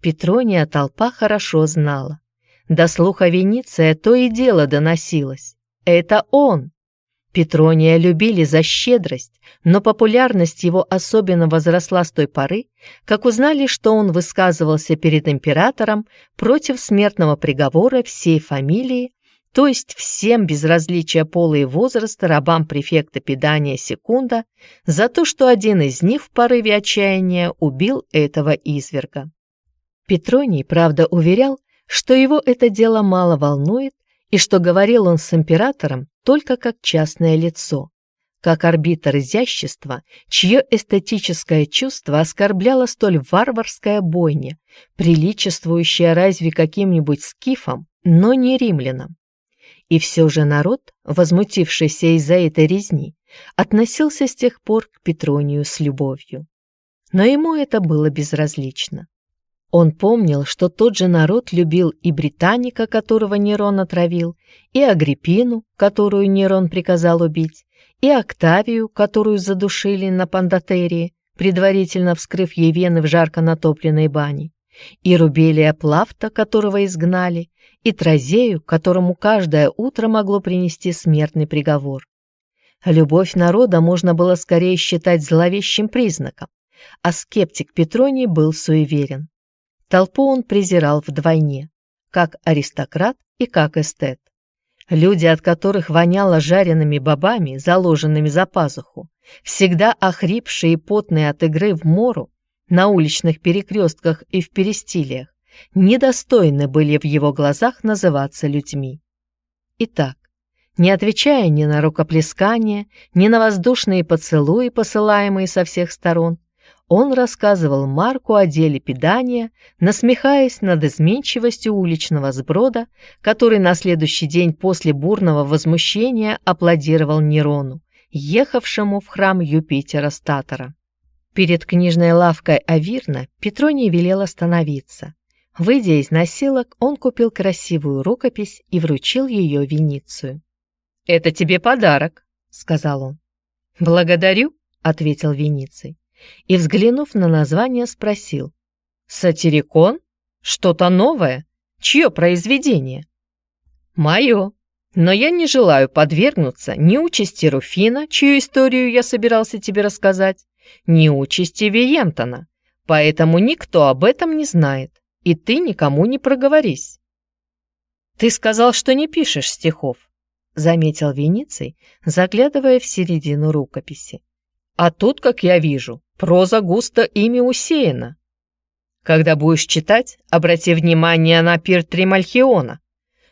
S1: Петрония толпа хорошо знала. До слуха Вениция то и дело доносилось. Это он! Петрония любили за щедрость, но популярность его особенно возросла с той поры, как узнали, что он высказывался перед императором против смертного приговора всей фамилии, то есть всем без различия пола и возраста рабам префекта Педания Секунда, за то, что один из них в порыве отчаяния убил этого изверга. Петроний, правда, уверял, что его это дело мало волнует и что говорил он с императором только как частное лицо, как арбитр изящества, чье эстетическое чувство оскорбляло столь варварская бойня, приличествующая разве каким-нибудь скифам, но не римлянам. И все же народ, возмутившийся из-за этой резни, относился с тех пор к Петронию с любовью. Но ему это было безразлично. Он помнил, что тот же народ любил и Британика, которого Нерон отравил, и Агриппину, которую Нерон приказал убить, и Октавию, которую задушили на Пандатерии, предварительно вскрыв ей вены в жарко натопленной бане, и Рубелия Плафта, которого изгнали, и Тразею, которому каждое утро могло принести смертный приговор. Любовь народа можно было скорее считать зловещим признаком, а скептик Петроний был суеверен. Толпу он презирал вдвойне, как аристократ и как эстет. Люди, от которых воняло жареными бобами, заложенными за пазуху, всегда охрипшие и потные от игры в мору, на уличных перекрестках и в перестилиях, недостойны были в его глазах называться людьми. Итак, не отвечая ни на рукоплескания, ни на воздушные поцелуи, посылаемые со всех сторон, он рассказывал Марку о деле педания, насмехаясь над изменчивостью уличного сброда, который на следующий день после бурного возмущения аплодировал Нерону, ехавшему в храм Юпитера Статора. Перед книжной лавкой Авирна Петроний велел остановиться. Выйдя из носилок, он купил красивую рукопись и вручил ее Веницию.
S2: «Это тебе подарок», — сказал он.
S1: «Благодарю», — ответил Вениций и, взглянув на название, спросил.
S2: «Сатирикон? Что-то новое? Чье произведение?» «Мое. Но я не желаю подвергнуться ни участи Руфина, чью историю я собирался тебе рассказать, ни участи Виентона, поэтому никто об этом не знает, и ты никому не проговорись». «Ты сказал, что не пишешь стихов», — заметил Вениций, заглядывая в середину рукописи. «А тут, как я вижу, Проза густо ими усеяна. Когда будешь читать, обрати внимание на пир Тримальхиона.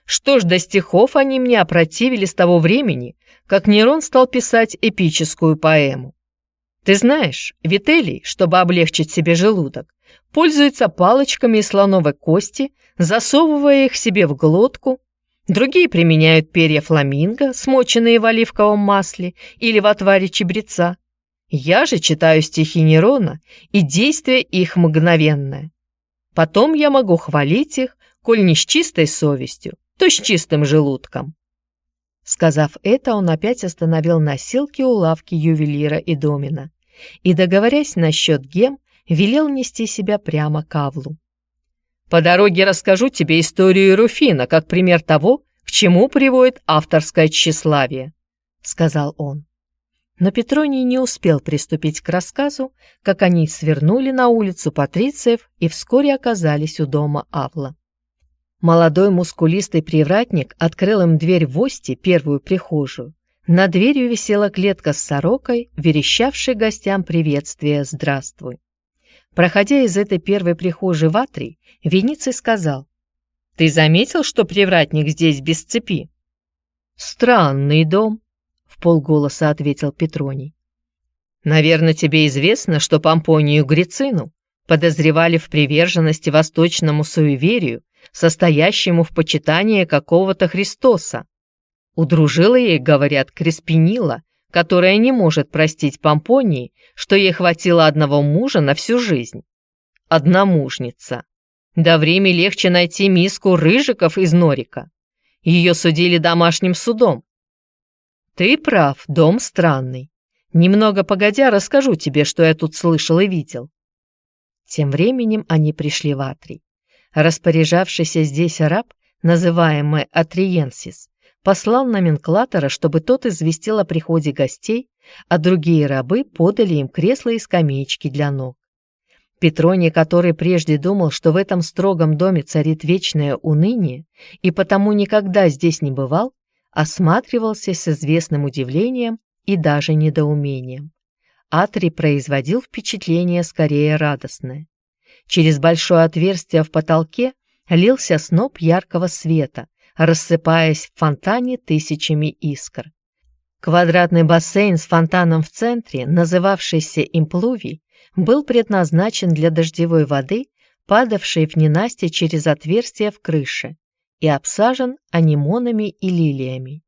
S2: Что ж до стихов они мне опротивили с того времени, как Нерон стал писать эпическую поэму. Ты знаешь, Вителий, чтобы облегчить себе желудок, пользуется палочками из слоновой кости, засовывая их себе в глотку, Другие применяют перья фламинго, смоченные в оливковом масле или в отваре чебреца. Я же читаю стихи Нерона, и действие их мгновенное. Потом я могу хвалить их, коль не с чистой совестью, то с чистым желудком. Сказав это, он опять остановил носилки у лавки ювелира и домина и, договорясь насчет гем, велел нести себя прямо к Авлу. «По дороге расскажу тебе историю Руфина, как пример того, к чему приводит авторское тщеславие», — сказал он. Но Петроний не успел приступить к рассказу, как они свернули на улицу Патрициев и вскоре оказались у дома Авла. Молодой мускулистый привратник открыл им дверь в Ости, первую прихожую. На дверью висела клетка с сорокой, верещавшей гостям приветствие «Здравствуй». Проходя из этой первой прихожей в Атрий, Вениций сказал, «Ты заметил, что привратник здесь без цепи?» «Странный дом», — в ответил Петроний. «Наверное, тебе известно, что Помпонию Грицину подозревали в приверженности восточному суеверию состоящему в почитании какого-то Христоса. Удружила ей, говорят, Креспинила, которая не может простить Помпонии, что ей хватило одного мужа на всю жизнь. Одномужница. До время легче найти миску рыжиков из норика. Ее судили домашним судом. Ты прав, дом странный. Немного погодя расскажу тебе, что я тут слышал и видел. Тем временем они пришли в Атрий. Распоряжавшийся здесь раб, называемый Атриенсис, послал номенклатора, чтобы тот известил о приходе гостей, а другие рабы подали им кресла и скамеечки для ног. Петроний, который прежде думал, что в этом строгом доме царит вечное уныние и потому никогда здесь не бывал, осматривался с известным удивлением и даже недоумением. Атри производил впечатление скорее радостное. Через большое отверстие в потолке лился сноп яркого света, рассыпаясь в фонтане тысячами искр. Квадратный бассейн с фонтаном в центре, называвшийся имплувий, был предназначен для дождевой воды, падавшей в ненастье через отверстие в крыше, и обсажен анимонами и лилиями.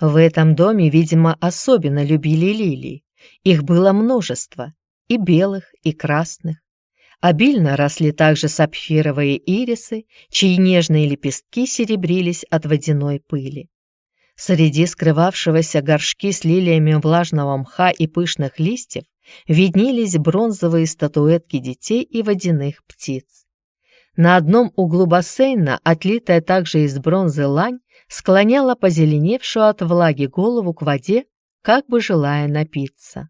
S2: В этом доме, видимо, особенно любили лилии. Их было множество, и белых, и красных, Обильно росли также сапфировые ирисы, чьи нежные лепестки серебрились от водяной пыли. Среди скрывавшегося горшки с лилиями влажного мха и пышных листьев виднелись бронзовые статуэтки детей и водяных птиц. На одном углу бассейна, отлитая также из бронзы лань, склоняла позеленевшую от влаги голову к воде, как бы желая напиться.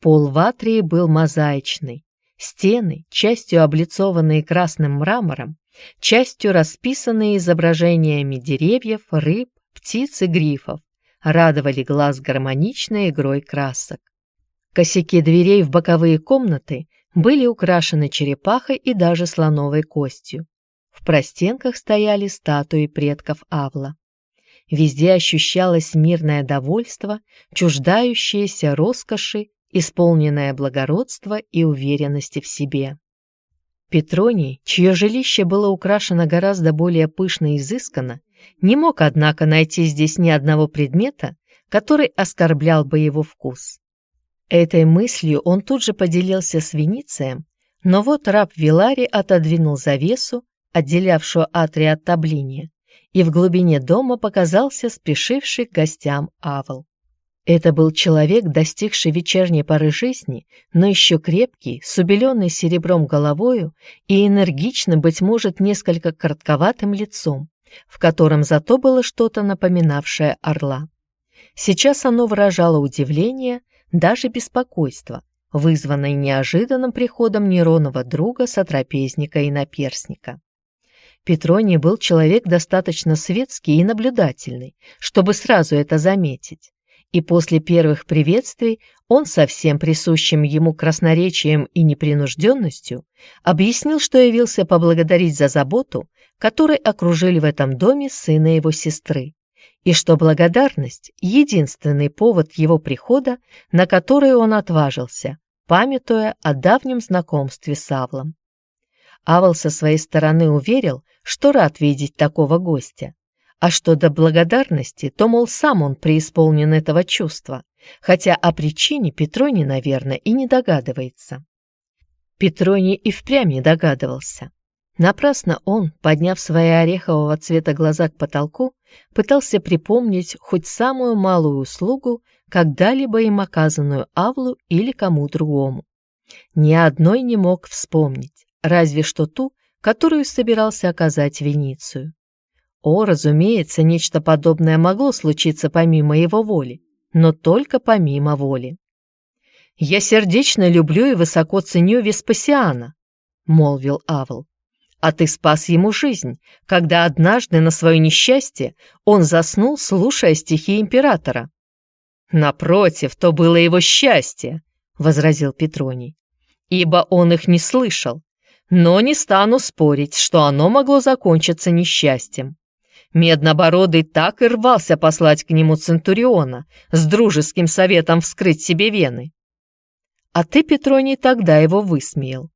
S2: Пол в атрии был мозаичный, Стены, частью облицованные красным мрамором, частью расписанные изображениями деревьев, рыб, птиц и грифов, радовали глаз гармоничной игрой красок. Косяки дверей в боковые комнаты были украшены черепахой и даже слоновой костью. В простенках стояли статуи предков Авла. Везде ощущалось мирное довольство, чуждающееся роскоши исполненное благородства и уверенности в себе. Петроний, чье жилище было украшено гораздо более пышно и изысканно, не мог, однако, найти здесь ни одного предмета, который оскорблял бы его вкус. Этой мыслью он тут же поделился с Веницием, но вот раб Вилари отодвинул завесу, отделявшую Атрия от таблиния, и в глубине дома показался спешивший к гостям Авл. Это был человек, достигший вечерней поры жизни, но еще крепкий, с убеленной серебром головою и энергичным, быть может, несколько коротковатым лицом, в котором зато было что-то напоминавшее орла. Сейчас оно выражало удивление, даже беспокойство, вызванное неожиданным приходом Неронова друга, сотрапезника и наперсника. Петроний был человек достаточно светский и наблюдательный, чтобы сразу это заметить и после первых приветствий он со всем присущим ему красноречием и непринужденностью объяснил, что явился поблагодарить за заботу, которой окружили в этом доме сына его сестры, и что благодарность — единственный повод его прихода, на который он отважился, памятуя о давнем знакомстве с Авлом. Авл со своей стороны уверил, что рад видеть такого гостя,
S1: А что до благодарности, то, мол, сам он преисполнен этого чувства, хотя о причине Петроний, наверное, и не догадывается. Петроний и впрямь не догадывался. Напрасно он, подняв свои орехового цвета глаза к потолку, пытался припомнить хоть самую малую услугу, когда-либо им оказанную Авлу или кому другому. Ни одной не мог вспомнить, разве что ту, которую собирался оказать Веницию. О, разумеется, нечто подобное могло случиться помимо его воли, но только помимо воли. «Я сердечно люблю и высоко ценю Веспасиана», — молвил Авл. «А ты спас ему жизнь, когда однажды на свое несчастье он заснул, слушая стихи императора». «Напротив, то было его счастье», — возразил Петроний, «ибо он их не слышал, но не стану спорить, что оно могло закончиться несчастьем. Меднобородый так и рвался послать к нему Центуриона с дружеским советом вскрыть себе вены. А ты, Петроний, тогда его высмеял.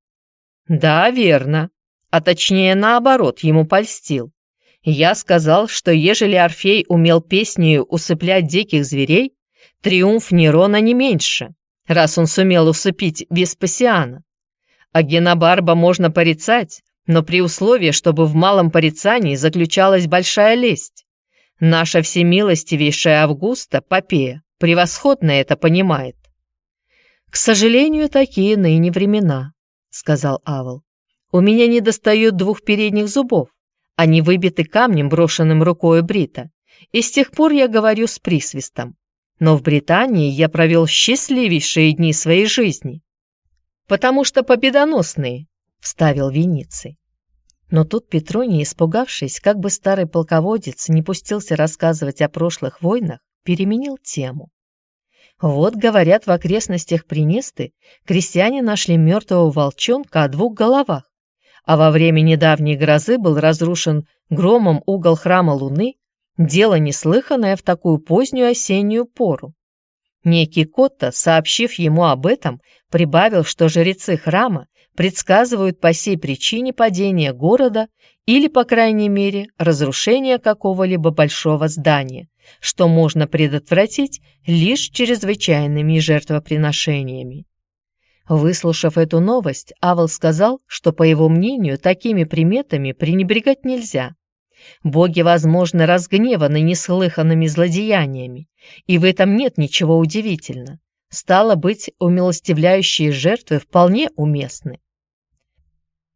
S1: Да, верно. А точнее, наоборот, ему польстил. Я сказал, что ежели Орфей умел песнею усыплять диких зверей, триумф Нерона не меньше, раз он сумел усыпить Веспасиана. А Генобарба можно порицать, но при условии, чтобы в малом порицании заключалась большая лесть. Наша всемилостивейшая Августа, Попея, превосходно это понимает. «К сожалению, такие ныне времена», — сказал Авел. «У меня не достают двух передних зубов. Они выбиты камнем, брошенным рукой Брита, и с тех пор я говорю с присвистом. Но в Британии я провел счастливейшие дни своей жизни. Потому что победоносные, вставил Вениций. Но тут Петроний, испугавшись, как бы старый полководец не пустился рассказывать о прошлых войнах, переменил тему. Вот, говорят, в окрестностях Принесты крестьяне нашли мертвого волчонка о двух головах, а во время недавней грозы был разрушен громом угол храма Луны, дело неслыханное в такую позднюю осеннюю пору. Некий Котта, сообщив ему об этом, прибавил, что жрецы храма предсказывают по сей причине падение города или, по крайней мере, разрушение какого-либо большого здания, что можно предотвратить лишь чрезвычайными жертвоприношениями. Выслушав эту новость, Авел сказал, что, по его мнению, такими приметами пренебрегать нельзя. Боги, возможно, разгневаны неслыханными злодеяниями, и в этом нет ничего удивительного. Стало быть, умилостивляющие жертвы вполне уместны.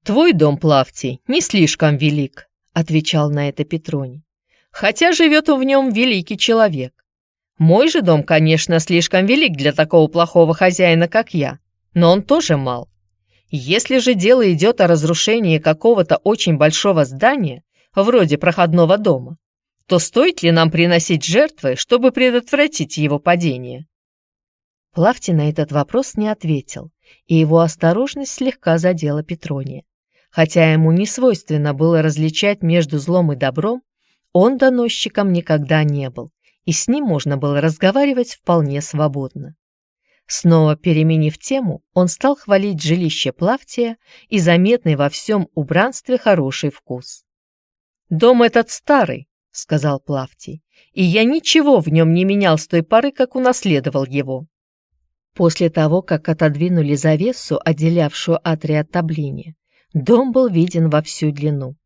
S1: «Твой дом, Плавтий, не слишком велик», — отвечал на это Петроний. «Хотя живет в нем великий человек. Мой же дом, конечно, слишком велик для такого плохого хозяина, как я, но он тоже мал. Если же дело идет о разрушении какого-то очень большого здания, вроде проходного дома, то стоит ли нам приносить жертвы, чтобы предотвратить его падение?» Плавти на этот вопрос не ответил, и его осторожность слегка задела Петрония. Хотя ему не свойственно было различать между злом и добром, он доносчиком никогда не был, и с ним можно было разговаривать вполне свободно. Снова переменив тему, он стал хвалить жилище Плавтия и заметный во всем убранстве хороший вкус. «Дом этот старый», — сказал Плавтий, «и я ничего в нем не менял с той поры, как унаследовал его». После того, как отодвинули завесу, отделявшую атрий от таблини, Дом был виден во всю длину.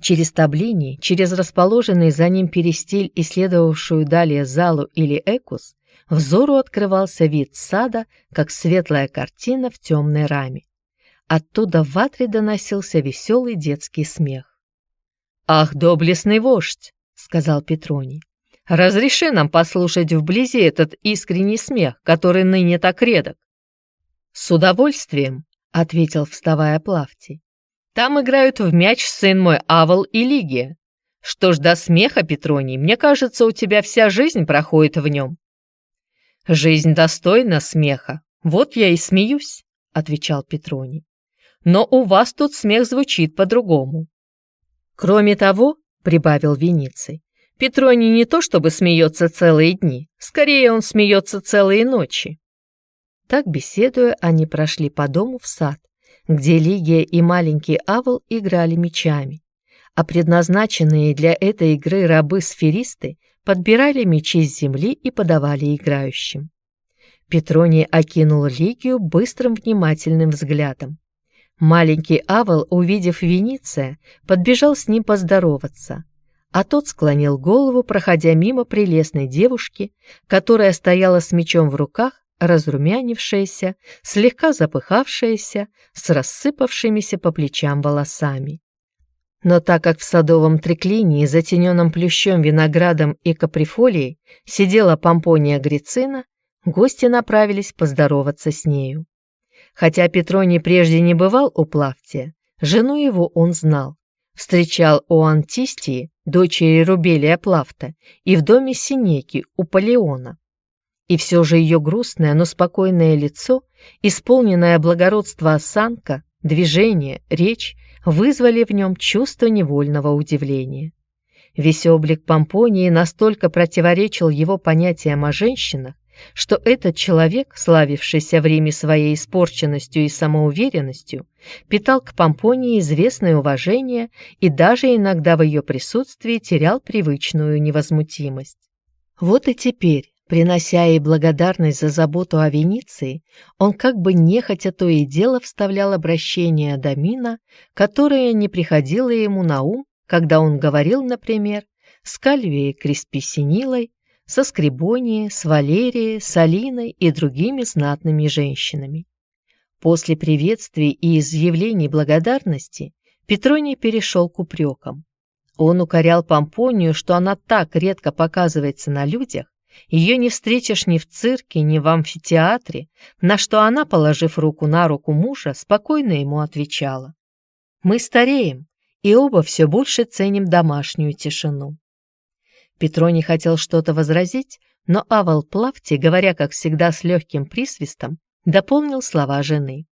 S1: Через таблини, через расположенный за ним перестиль и следовавшую далее залу или экус, взору открывался вид сада, как светлая картина в темной раме. Оттуда в атре доносился веселый детский смех. «Ах, доблестный вождь!» — сказал Петроний. «Разреши нам послушать вблизи этот искренний смех, который ныне так редок». «С удовольствием», — ответил, вставая Плавтий. «Там играют в мяч сын мой Авал и Лигия. Что ж до смеха, Петроний, мне кажется, у тебя вся жизнь проходит в нем». «Жизнь достойна смеха, вот я и смеюсь», — отвечал Петроний. «Но у вас тут смех звучит по-другому». «Кроме того», — прибавил Вениций, «Петроний не то чтобы смеется целые дни, скорее он смеется целые ночи». Так, беседуя, они прошли по дому в сад, где Лигия и маленький Авл играли мечами. а предназначенные для этой игры рабы-сферисты подбирали мячи с земли и подавали играющим. Петроний окинул Лигию быстрым внимательным взглядом. Маленький Авел, увидев Вениция, подбежал с ним поздороваться, а тот склонил голову, проходя мимо прелестной девушки, которая стояла с мечом в руках, разрумянившаяся, слегка запыхавшаяся, с рассыпавшимися по плечам волосами. Но так как в садовом треклинии, затененном плющом, виноградом и каприфолией, сидела помпония Грицина, гости направились поздороваться с нею. Хотя Петроний прежде не бывал у Плавтия, жену его он знал. Встречал у Антистии, дочери Рубелия Плавта, и в доме Синеки у Палеона. И все же ее грустное, но спокойное лицо, исполненное благородства осанка, движение, речь вызвали в нем чувство невольного удивления. Весь облик Помпонии настолько противоречил его понятиям о женщинах, что этот человек, славившийся в Риме своей испорченностью и самоуверенностью, питал к Помпонии известное уважение и даже иногда в ее присутствии терял привычную невозмутимость. Вот и теперь, принося ей благодарность за заботу о Венеции, он как бы нехотя то и дело вставлял обращение Адамина, которое не приходило ему на ум, когда он говорил, например, с Кальвией Кресписинилой со Скрибонией, с Валерией, с Алиной и другими знатными женщинами. После приветствий и изъявлений благодарности Петроний перешел к упрекам. Он укорял Помпонию, что она так редко показывается на людях, ее не встретишь ни в цирке, ни в амфитеатре, на что она, положив руку на руку мужа, спокойно ему отвечала. «Мы стареем, и оба все больше ценим домашнюю тишину. Петроний хотел что-то возразить, но Авал Плавти, говоря, как всегда, с легким присвистом, дополнил слова жены.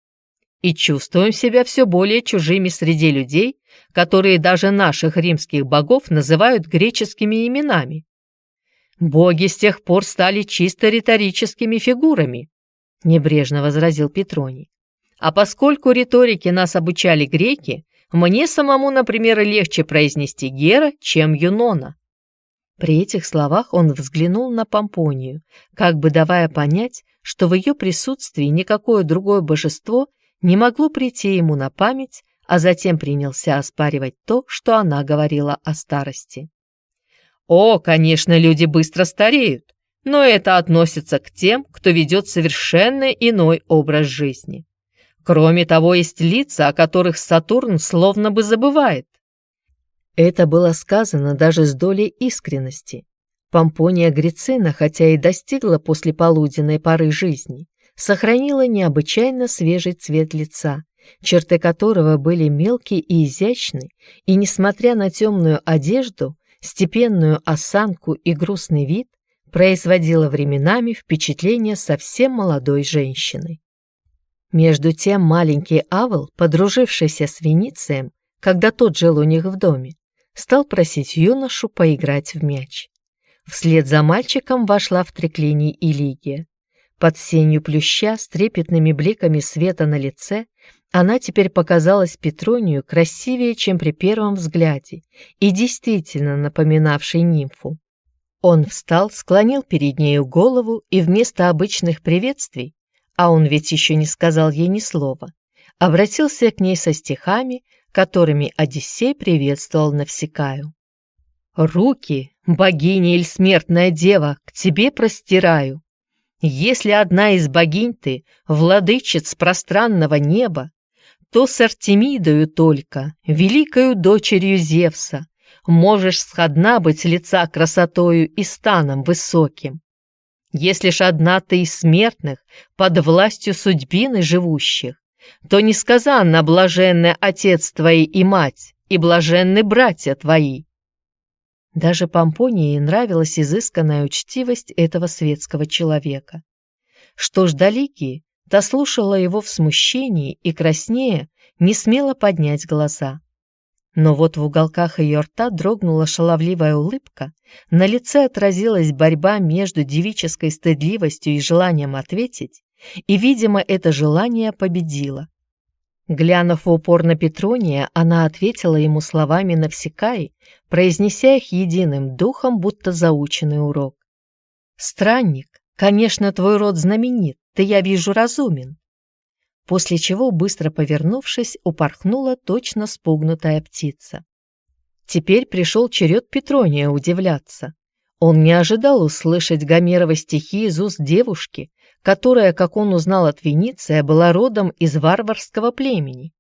S1: «И чувствуем себя все более чужими среди людей, которые даже наших римских богов называют греческими именами. Боги с тех пор стали чисто риторическими фигурами», — небрежно возразил Петроний. «А поскольку риторике нас обучали греки, мне самому, например, легче произнести Гера, чем Юнона». При этих словах он взглянул на Помпонию, как бы давая понять, что в ее присутствии никакое другое божество не могло прийти ему на память, а затем принялся оспаривать то, что она говорила о старости. «О, конечно, люди быстро стареют, но это относится к тем, кто ведет совершенно иной образ жизни. Кроме того, есть лица, о которых Сатурн словно бы забывает. Это было сказано даже с долей искренности. Помпония Грицина, хотя и достигла после полуденной поры жизни, сохранила необычайно свежий цвет лица, черты которого были мелкие и изящны, и, несмотря на темную одежду, степенную осанку и грустный вид, производила временами впечатление совсем молодой женщины. Между тем маленький Авел, подружившийся с Веницием, когда тот жил у них в доме, стал просить юношу поиграть в мяч. Вслед за мальчиком вошла в треклиний и. Под сенью плюща с трепетными бликами света на лице она теперь показалась Петронию красивее, чем при первом взгляде, и действительно напоминавшей нимфу. Он встал, склонил перед нею голову и вместо обычных приветствий, а он ведь еще не сказал ей ни слова, обратился к ней со стихами, которыми Одиссей приветствовал Навсекаю. «Руки, богиня или смертная дева, к тебе простираю. Если одна из богинь ты, владычиц пространного неба, то с Артемидою только, великою дочерью Зевса, можешь сходна быть лица красотою и станом высоким. Если ж одна ты из смертных, под властью судьбины живущих, то несказанно блаженны отец твой и мать, и блаженны братья твои». Даже Помпонии нравилась изысканная учтивость этого светского человека. Что ж до Ликии, та слушала его в смущении и краснее не смела поднять глаза. Но вот в уголках ее рта дрогнула шаловливая улыбка, на лице отразилась борьба между девической стыдливостью и желанием ответить, и, видимо, это желание победило. Глянув в упор на Петрония, она ответила ему словами Навсекаи, произнеся их единым духом, будто заученный урок. «Странник, конечно, твой род знаменит, ты, я вижу, разумен». После чего, быстро повернувшись, упорхнула точно спугнутая птица. Теперь пришел черед Петрония удивляться. Он не ожидал услышать Гомеровы стихи из уст девушки, которая, как он узнал от Вениция, была родом из варварского племени.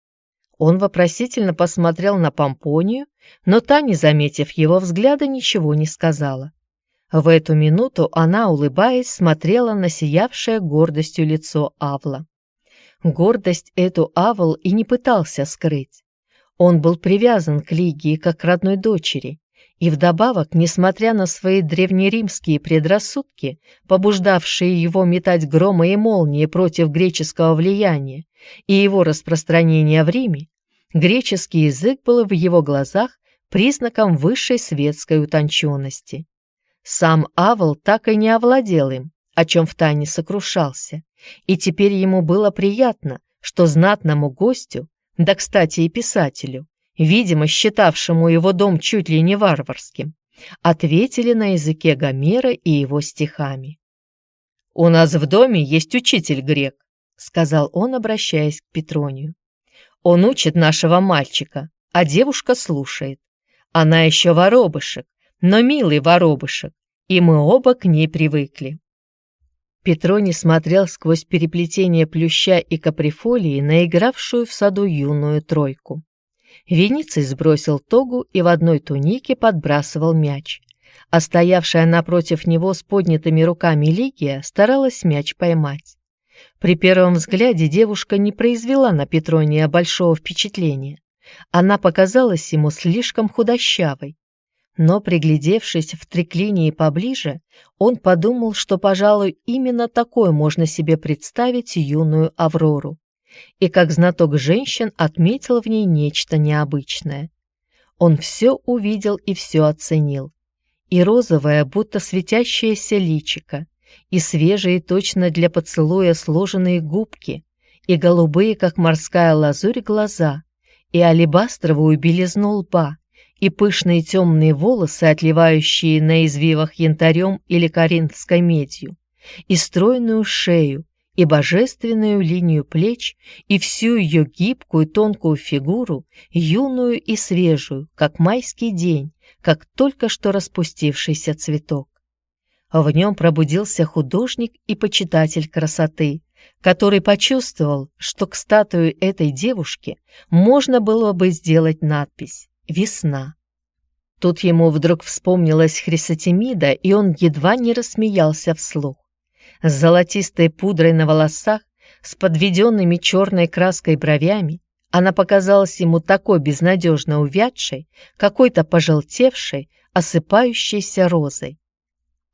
S1: Он вопросительно посмотрел на Помпонию, но та, не заметив его взгляда, ничего не сказала. В эту минуту она, улыбаясь, смотрела на сиявшее гордостью лицо Авла. Гордость эту Авл и не пытался скрыть. Он был привязан к Лигии как к родной дочери, и вдобавок, несмотря на свои древнеримские предрассудки, побуждавшие его метать громы и молнии против греческого влияния и его распространения в Риме, греческий язык был в его глазах признаком высшей светской утонченности. Сам Авл так и не овладел им, о чем втайне сокрушался, и теперь ему было приятно, что знатному гостю, да, кстати, и писателю, видимо, считавшему его дом чуть ли не варварским, ответили на языке Гомера и его стихами. «У нас в доме есть учитель грек», — сказал он, обращаясь к Петронию. «Он учит нашего мальчика, а девушка слушает. Она еще воробышек, но милый воробышек, и мы оба к ней привыкли». Петроний смотрел сквозь переплетение плюща и каприфолии на игравшую в саду юную тройку. Вениций сбросил тогу и в одной тунике подбрасывал мяч, а стоявшая напротив него с поднятыми руками Лигия старалась мяч поймать. При первом взгляде девушка не произвела на Петрония большого впечатления. Она показалась ему слишком худощавой, но, приглядевшись в триклинии поближе, он подумал, что, пожалуй, именно такой можно себе представить юную Аврору. И как знаток женщин отметил в ней нечто необычное. Он все увидел и все оценил. И розовое, будто светящееся личико, и свежие точно для поцелуя сложенные губки, и голубые, как морская лазурь, глаза, и алебастровую белизну лба, и пышные темные волосы, отливающие на извивах янтарем или коринфской медью, и стройную шею, и божественную линию плеч, и всю ее гибкую тонкую фигуру, юную и свежую, как майский день, как только что распустившийся цветок. В нем пробудился художник и почитатель красоты, который почувствовал, что к статуе этой девушки можно было бы сделать надпись весна. Тут ему вдруг вспомнилась Хрисотемида, и он едва не рассмеялся вслух. С золотистой пудрой на волосах, с подведенными черной краской бровями, она показалась ему такой безнадежно увядшей, какой-то пожелтевшей, осыпающейся розой.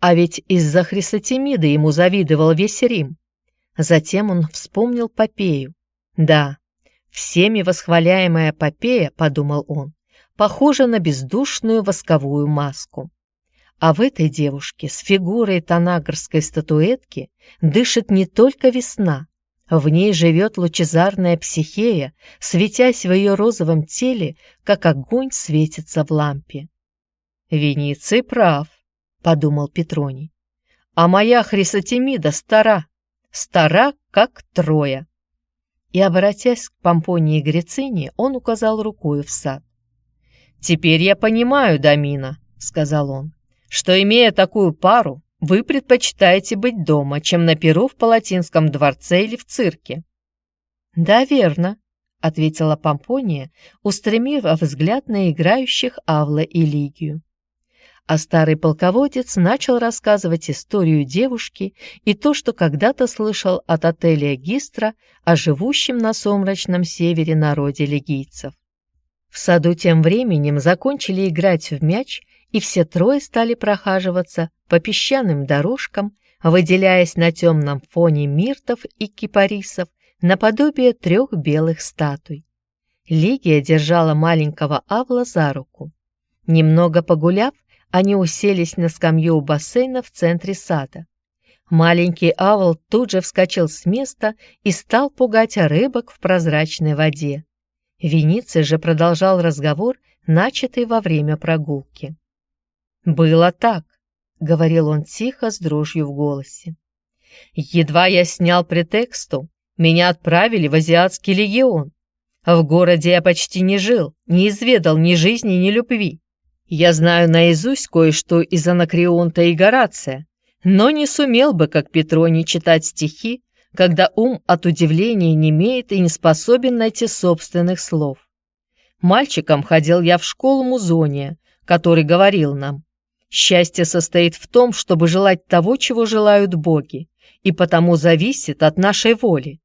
S1: А ведь из-за Хрисотемиды ему завидовал весь Рим. Затем он вспомнил Попею. Да, всеми восхваляемая Попея, подумал он, похожа на бездушную восковую маску. А в этой девушке с фигурой танагрской статуэтки дышит не только весна, в ней живет лучезарная психея, светясь в ее розовом теле, как огонь светится в лампе. «Вениций прав», — подумал Петроний. «А моя Хрисотемида стара, стара, как Троя». И, обратясь к Помпонии Грицине, он указал рукой в сад. «Теперь я понимаю, Дамина», — сказал он, «что, имея такую пару, вы предпочитаете быть дома, чем на перу в Палатинском дворце или в цирке». «Да, верно», — ответила Помпония, устремив взгляд на играющих Авла и Лигию. А старый полководец начал рассказывать историю девушки и то, что когда-то слышал от отеля Гистра о живущем на сумрачном севере народе лигийцев. В саду тем временем закончили играть в мяч, и все трое стали прохаживаться по песчаным дорожкам, выделяясь на темном фоне миртов и кипарисов наподобие трех белых статуй. Лигия держала маленького Авла за руку. Немного погуляв, они уселись на скамью у бассейна в центре сада. Маленький Авл тут же вскочил с места и стал пугать рыбок в прозрачной воде. Вениций же продолжал разговор, начатый во время прогулки. «Было так», — говорил он тихо, с дрожью в голосе. «Едва я снял претексту, меня отправили в Азиатский легион. В городе я почти не жил, не изведал ни жизни, ни любви. Я знаю наизусть кое-что из Анакреонта и Горация, но не сумел бы, как Петроний, читать стихи, когда ум от удивления не имеет и не способен найти собственных слов. Мальчиком ходил я в школу Музония, который говорил нам, «Счастье состоит в том, чтобы желать того, чего желают боги, и потому зависит от нашей воли.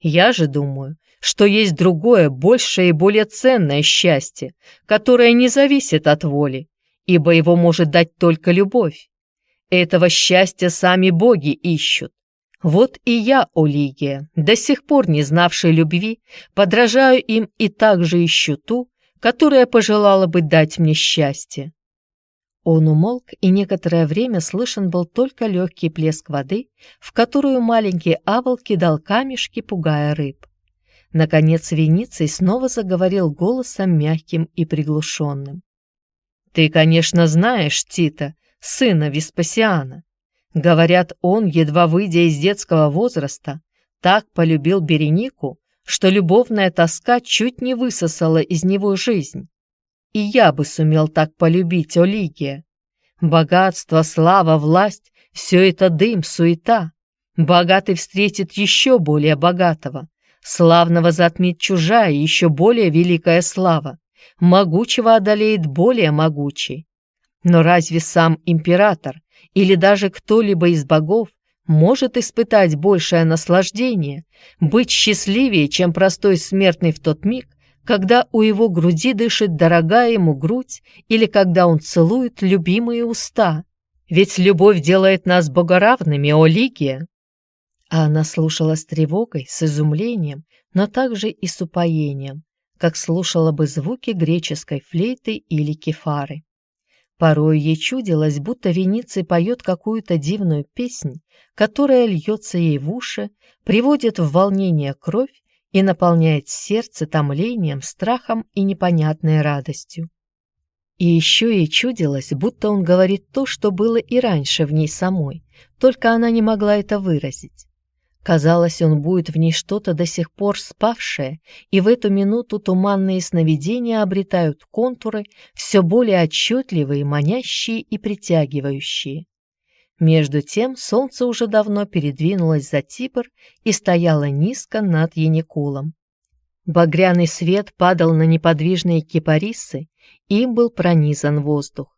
S1: Я же думаю, что есть другое, большее и более ценное счастье, которое не зависит от воли, ибо его может дать только любовь. Этого счастья сами боги ищут. Вот и я, Олигия, до сих пор не знавшая любви, подражаю им и также ищу ту, которая пожелала бы дать мне счастье. Он умолк, и некоторое время слышен был только легкий плеск воды, в которую маленький Авол кидал камешки, пугая рыб. Наконец Вениций снова заговорил голосом мягким и приглушенным. «Ты, конечно, знаешь, Тита, сына Веспасиана. Говорят, он, едва выйдя из детского возраста, так полюбил Беренику, что любовная тоска чуть не высосала из него жизнь. И я бы сумел так полюбить Олигия. Богатство, слава, власть — все это дым, суета. Богатый встретит еще более богатого. Славного затмит чужая, еще более великая слава. Могучего одолеет более могучий. Но разве сам император или даже кто-либо из богов может испытать большее наслаждение, быть счастливее, чем простой смертный в тот миг, когда у его груди дышит дорогая ему грудь или когда он целует любимые уста. Ведь любовь делает нас богоравными, о Лигия. А она слушала с тревогой, с изумлением, но также и с упоением, как слушала бы звуки греческой флейты или кефары. Порой ей чудилось, будто Вениций поет какую-то дивную песнь, которая льется ей в уши, приводит в волнение кровь и наполняет сердце томлением, страхом и непонятной радостью. И еще ей чудилось, будто он говорит то, что было и раньше в ней самой, только она не могла это выразить. Казалось, он будет в ней что-то до сих пор спавшее, и в эту минуту туманные сновидения обретают контуры, все более отчетливые, манящие и притягивающие. Между тем солнце уже давно передвинулось за Тибр и стояло низко над Яникулом. Багряный свет падал на неподвижные кипарисы, им был пронизан воздух.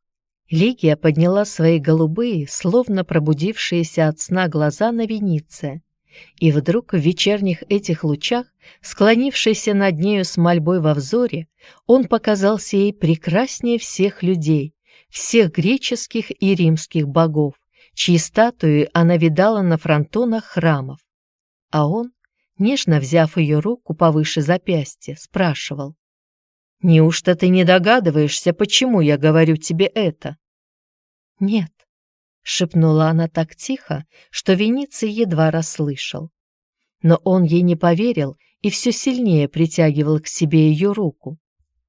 S1: Лигия подняла свои голубые, словно пробудившиеся от сна глаза на Вениция, и вдруг в вечерних этих лучах, склонившийся над нею с мольбой во взоре, он показался ей прекраснее всех людей, всех греческих и римских богов, чьи статуи она видала на фронтонах храмов. А он, нежно взяв ее руку повыше запястья, спрашивал, «Неужто ты не догадываешься, почему я говорю тебе это?» «Нет», шепнула она так тихо, что Вениций едва расслышал. Но он ей не поверил и все сильнее притягивал к себе ее руку.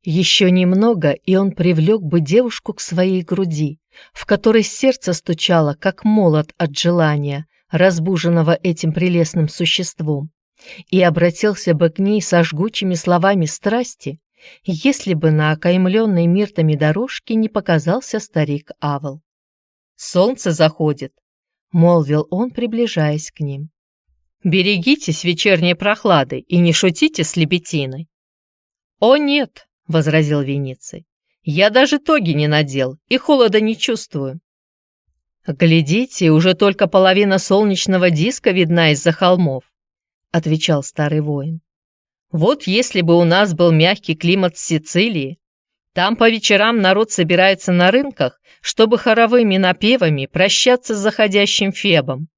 S1: Еще немного, и он привлек бы девушку к своей груди, в которой сердце стучало, как молот от желания, разбуженного этим прелестным существом, и обратился бы к ней со жгучими словами страсти, если бы на окаймленной миртами дорожке не показался старик Авел. Солнце заходит», — молвил он, приближаясь к ним. «Берегитесь вечерней прохлады и не шутите с лебетиной». «О нет», — возразил Вениций, — «я даже тоги не надел и холода не чувствую». «Глядите, уже только половина солнечного диска видна из-за холмов», — отвечал старый воин. «Вот если бы у нас был мягкий климат Сицилии, там по вечерам народ собирается на рынках, чтобы хоровыми напевами прощаться с заходящим Фебом.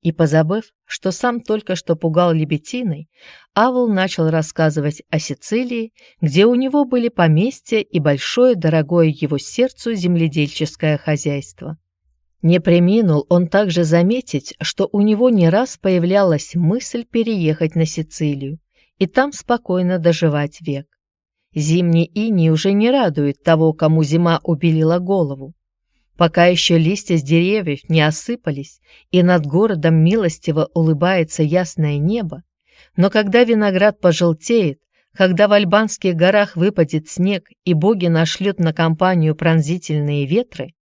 S1: И позабыв, что сам только что пугал лебетиной, Авл начал рассказывать о Сицилии, где у него были поместья и большое, дорогое его сердцу земледельческое хозяйство. Не преминул он также заметить, что у него не раз появлялась мысль переехать на Сицилию и там спокойно доживать век. Зимний иней уже не радует того, кому зима убелила голову. Пока еще листья с деревьев не осыпались, и над городом милостиво улыбается ясное небо, но когда виноград пожелтеет, когда в Альбанских горах выпадет снег и боги нашлют на компанию пронзительные ветры,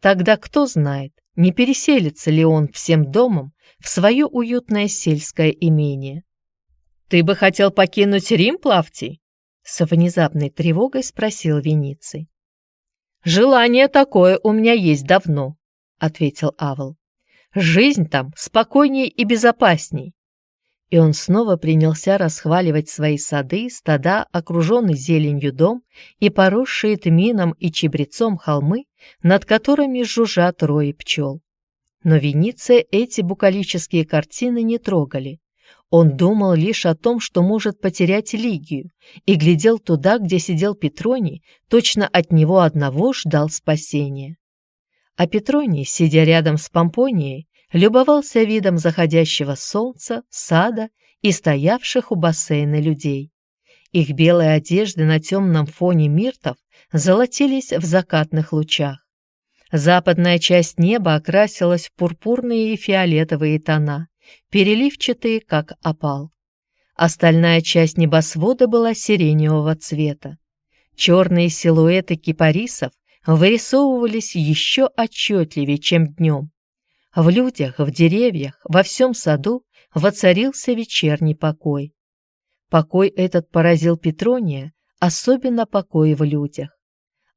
S1: тогда кто знает, не переселится ли он всем домом в свое уютное сельское имение.
S2: «Ты бы хотел покинуть Рим, Плавтий?»
S1: С внезапной тревогой спросил Вениций.
S2: «Желание такое у меня есть давно», — ответил Авел. «Жизнь там спокойнее и безопасней».
S1: И он снова принялся расхваливать свои сады, стада, окруженный зеленью дом и поросшие тмином и чебрецом холмы, над которыми жужжат рои пчел. Но Венеция эти букалические картины не трогали. Он думал лишь о том, что может потерять Лигию, и глядел туда, где сидел Петроний, точно от него одного ждал спасения. А Петроний, сидя рядом с Помпонией, любовался видом заходящего солнца, сада и стоявших у бассейна людей. Их белые одежды на темном фоне миртов золотились в закатных лучах. Западная часть неба окрасилась в пурпурные и фиолетовые тона, переливчатые, как опал. Остальная часть небосвода была сиреневого цвета. Черные силуэты кипарисов вырисовывались еще отчетливее, чем днем. В людях, в деревьях, во всем саду воцарился вечерний покой. Покой этот поразил Петрония, особенно покой в людях.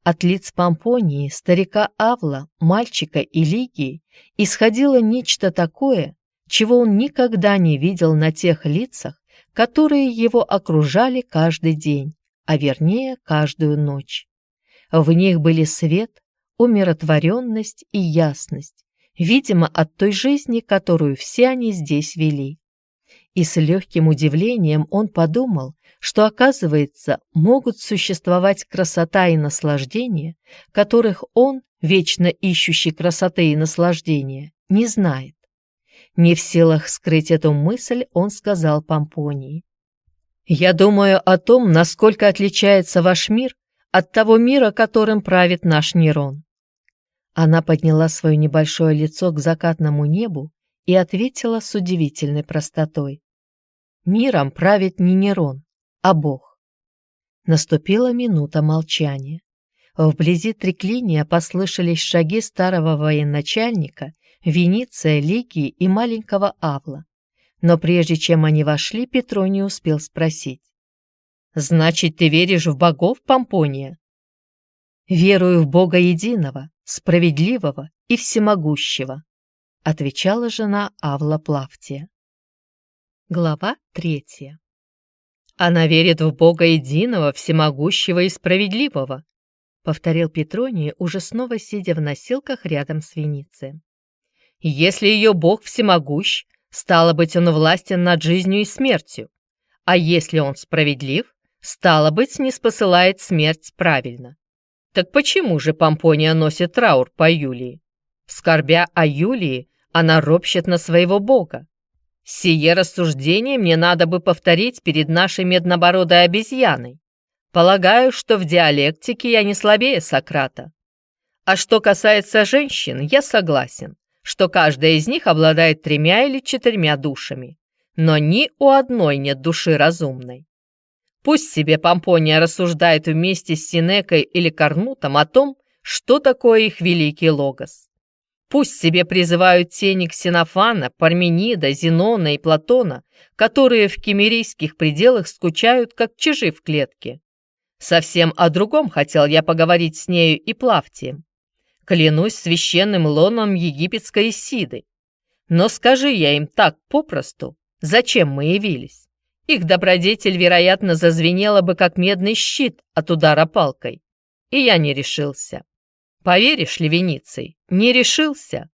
S1: От лиц Помпонии, старика Авла, мальчика и Лигии исходило нечто такое, чего он никогда не видел на тех лицах, которые его окружали каждый день, а вернее каждую ночь. В них были свет, умиротворенность и ясность, видимо, от той жизни, которую все они здесь вели. И с легким удивлением он подумал, что, оказывается, могут существовать красота и наслаждение, которых он, вечно ищущий красоты и наслаждения, не знает. Не в силах скрыть эту мысль, он сказал Помпонии. «Я думаю о том, насколько отличается ваш мир от того мира, которым правит наш Нерон». Она подняла свое небольшое лицо к закатному небу и ответила с удивительной простотой. «Миром правит не Нерон, а Бог». Наступила минута молчания. Вблизи треклиния послышались шаги старого военачальника Вениция, Ликии и маленького Авла. Но прежде чем они вошли, Петроний успел спросить. «Значит, ты веришь в богов, Помпония?» «Верую в Бога единого, справедливого и всемогущего», отвечала жена Авла Плавтия. Глава третья.
S2: «Она верит в Бога единого, всемогущего и справедливого», повторил Петроний, уже снова сидя в носилках рядом с Веницием. Если ее Бог всемогущ, стало быть, он властен над жизнью и смертью. А если он справедлив, стало быть, не спосылает смерть правильно. Так почему же Помпония носит траур по Юлии? Скорбя о Юлии, она ропщет на своего Бога. Сие рассуждение мне надо бы повторить перед нашей меднобородой обезьяной. Полагаю, что в диалектике я не слабее Сократа. А что касается женщин, я согласен что каждая из них обладает тремя или четырьмя душами, но ни у одной нет души разумной. Пусть себе Помпония рассуждает вместе с Синекой или Корнутом о том, что такое их великий логос. Пусть себе призывают тени Ксенофана, Парменида, Зенона и Платона, которые в кемерийских пределах скучают, как чижи в клетке. Совсем о другом хотел я поговорить с нею и Плавтием. Клянусь священным лоном египетской Исиды. Но скажи я им так попросту, зачем мы явились? Их добродетель, вероятно, зазвенела бы, как медный щит от удара палкой. И я не решился. Поверишь ли, Вениций, не решился.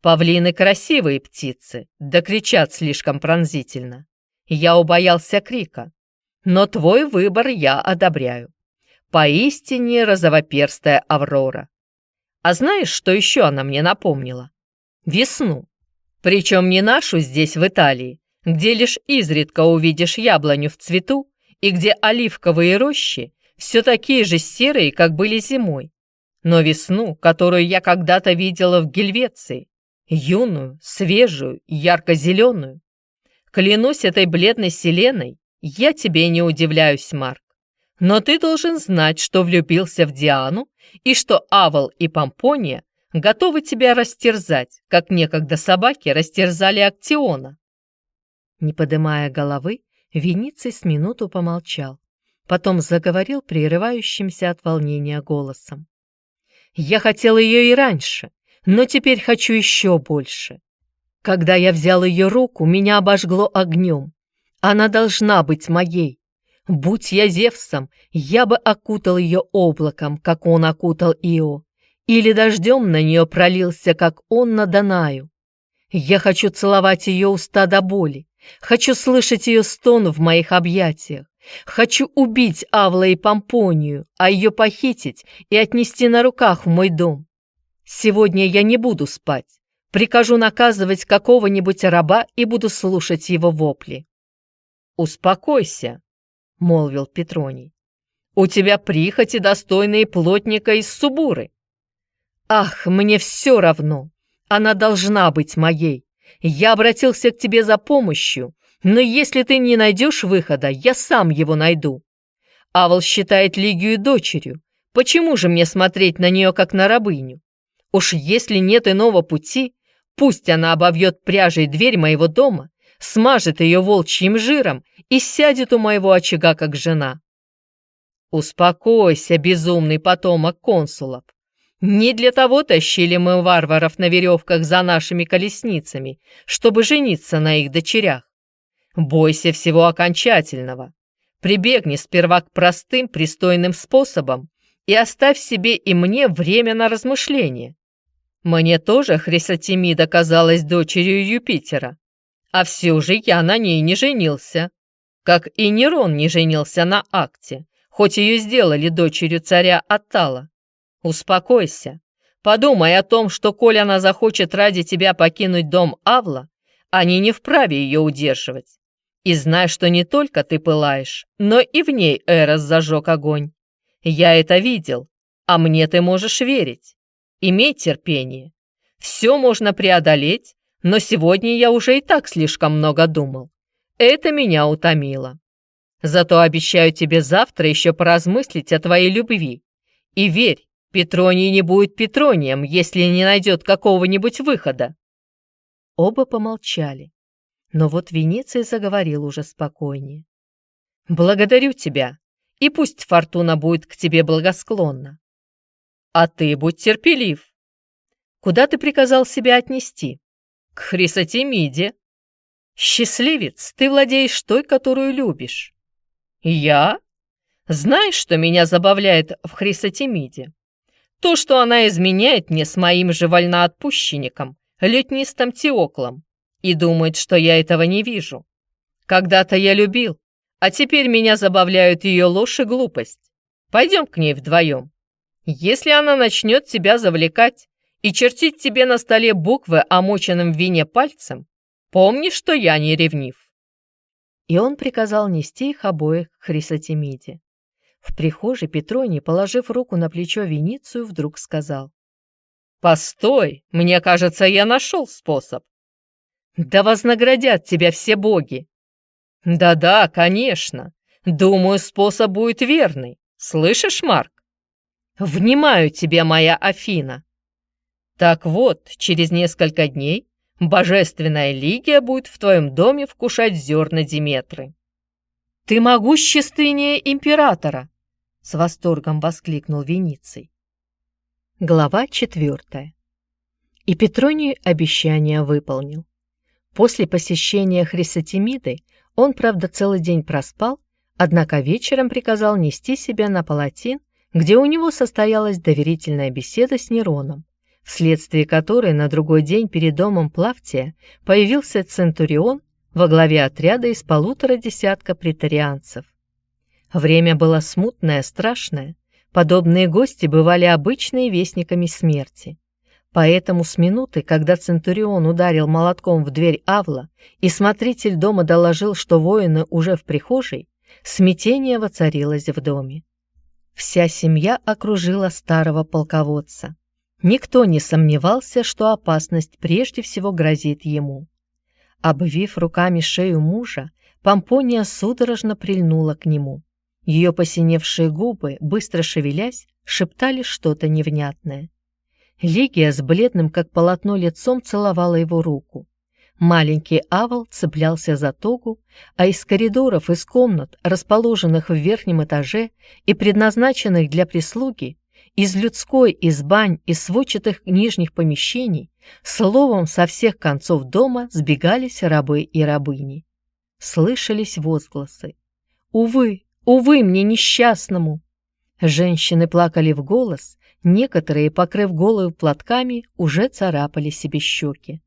S2: Павлины красивые птицы, да кричат слишком пронзительно. Я убоялся крика. Но твой выбор я одобряю. Поистине розовоперстая Аврора. А знаешь, что еще она мне напомнила? Весну. Причем не нашу здесь, в Италии, где лишь изредка увидишь яблоню в цвету и где оливковые рощи все такие же серые, как были зимой, но весну, которую я когда-то видела в Гельвеции, юную, свежую, ярко-зеленую. Клянусь этой бледной селеной, я тебе не удивляюсь, Марк. Но ты должен знать, что влюбился в Диану и что Авал и Помпония готовы тебя растерзать, как некогда собаки растерзали Актиона.
S1: Не поднимая головы, Вениций с минуту помолчал, потом заговорил прерывающимся от волнения голосом. «Я хотел ее и раньше, но теперь хочу еще больше. Когда я взял ее руку, меня обожгло огнем. Она должна быть моей. Будь я Зевсом, я бы окутал ее облаком, как он окутал Ио, или дождем на нее пролился, как он на Данаю. Я хочу целовать ее уста до боли, хочу слышать ее стон в моих объятиях, хочу убить Авла и Помпонию, а ее похитить и отнести на руках в мой дом. Сегодня я не буду спать, прикажу наказывать какого-нибудь раба и буду слушать его вопли.
S2: «Успокойся», — молвил Петроний. «У тебя прихоти, достойные плотника из Субуры».
S1: «Ах, мне все равно. Она должна быть моей. Я обратился к тебе за помощью, но если ты не найдешь выхода, я сам его найду. Авал считает Лигию дочерью. Почему же мне смотреть на нее, как на рабыню? Уж если нет иного пути, пусть она обовьет пряжей дверь моего дома смажет ее волчьим жиром и сядет у моего очага, как жена. Успокойся, безумный потомок консулов. Не для того тащили мы варваров на веревках за нашими колесницами, чтобы жениться на их дочерях. Бойся всего окончательного. Прибегни сперва к простым, пристойным способам и оставь себе и мне время на размышление. Мне тоже Хрисотемида казалась дочерью Юпитера, а все же я на ней не женился. Как и Нерон не женился на Акте, хоть ее сделали дочерью царя Аттала. Успокойся. Подумай о том, что, коль она захочет ради тебя покинуть дом Авла, они не вправе ее удерживать. И знай, что не только ты пылаешь, но и в ней Эрос зажег огонь. Я это видел, а мне ты можешь верить. Имей терпение. Все можно преодолеть, но сегодня я уже и так слишком много думал. Это меня утомило. Зато обещаю тебе завтра еще поразмыслить о твоей любви. И верь, Петроний не будет Петронием, если не найдет какого-нибудь выхода. Оба помолчали. Но вот Венеция заговорил уже спокойнее.
S2: «Благодарю тебя, и пусть фортуна будет к тебе благосклонна. А ты будь терпелив. Куда ты приказал себя отнести?» К Хрисотемиде. Счастливец, ты владеешь той, которую любишь. Я? Знаешь, что меня забавляет в Хрисотемиде? То, что она изменяет мне с моим же вольноотпущенником, лютнистом Теоклом, и думает, что я этого не вижу. Когда-то я любил, а теперь меня забавляют ее ложь и глупость. Пойдем к ней вдвоем. Если она начнет тебя завлекать, и чертить тебе на столе буквы, омоченным в вине пальцем, помни, что я не ревнив».
S1: И он приказал нести их обоих к Хрисотемиде. В прихожей Петроний, положив руку на плечо Веницию, вдруг сказал.
S2: «Постой, мне кажется, я нашел способ». «Да вознаградят тебя все боги!» «Да-да, конечно. Думаю, способ будет верный. Слышишь, Марк?» «Внимаю тебе, моя Афина!» Так вот, через несколько дней божественная Лигия будет в твоем доме вкушать зерна Диметры.
S1: Ты могущественнее императора! С восторгом воскликнул Вениций. Глава четвертая. И Петроний обещание выполнил. После посещения Хрисотемиды он, правда, целый день проспал, однако вечером приказал нести себя на палатин, где у него состоялась доверительная беседа с Нероном вследствие которой на другой день перед домом Плавтия появился Центурион во главе отряда из полутора десятка претарианцев. Время было смутное, страшное, Подобные гости бывали обычными вестниками смерти. Поэтому с минуты, когда Центурион ударил молотком в дверь Авла, и смотритель дома доложил, что воины уже в прихожей, смятение воцарилось в доме. Вся семья окружила старого полководца. Никто не сомневался, что опасность прежде всего грозит ему. Обвив руками шею мужа, Помпония судорожно прильнула к нему. Ее посиневшие губы, быстро шевелясь, шептали что-то невнятное. Лигия с бледным, как полотно, лицом целовала его руку. Маленький Авал цеплялся за тогу, а из коридоров, из комнат, расположенных в верхнем этаже и предназначенных для прислуги, из людской, из бань, из сводчатых нижних помещений, словом, со всех концов дома сбегались рабы и рабыни. Слышались возгласы. «Увы, увы мне несчастному!» Женщины плакали в голос, некоторые, покрыв голову платками, уже царапали себе щеки.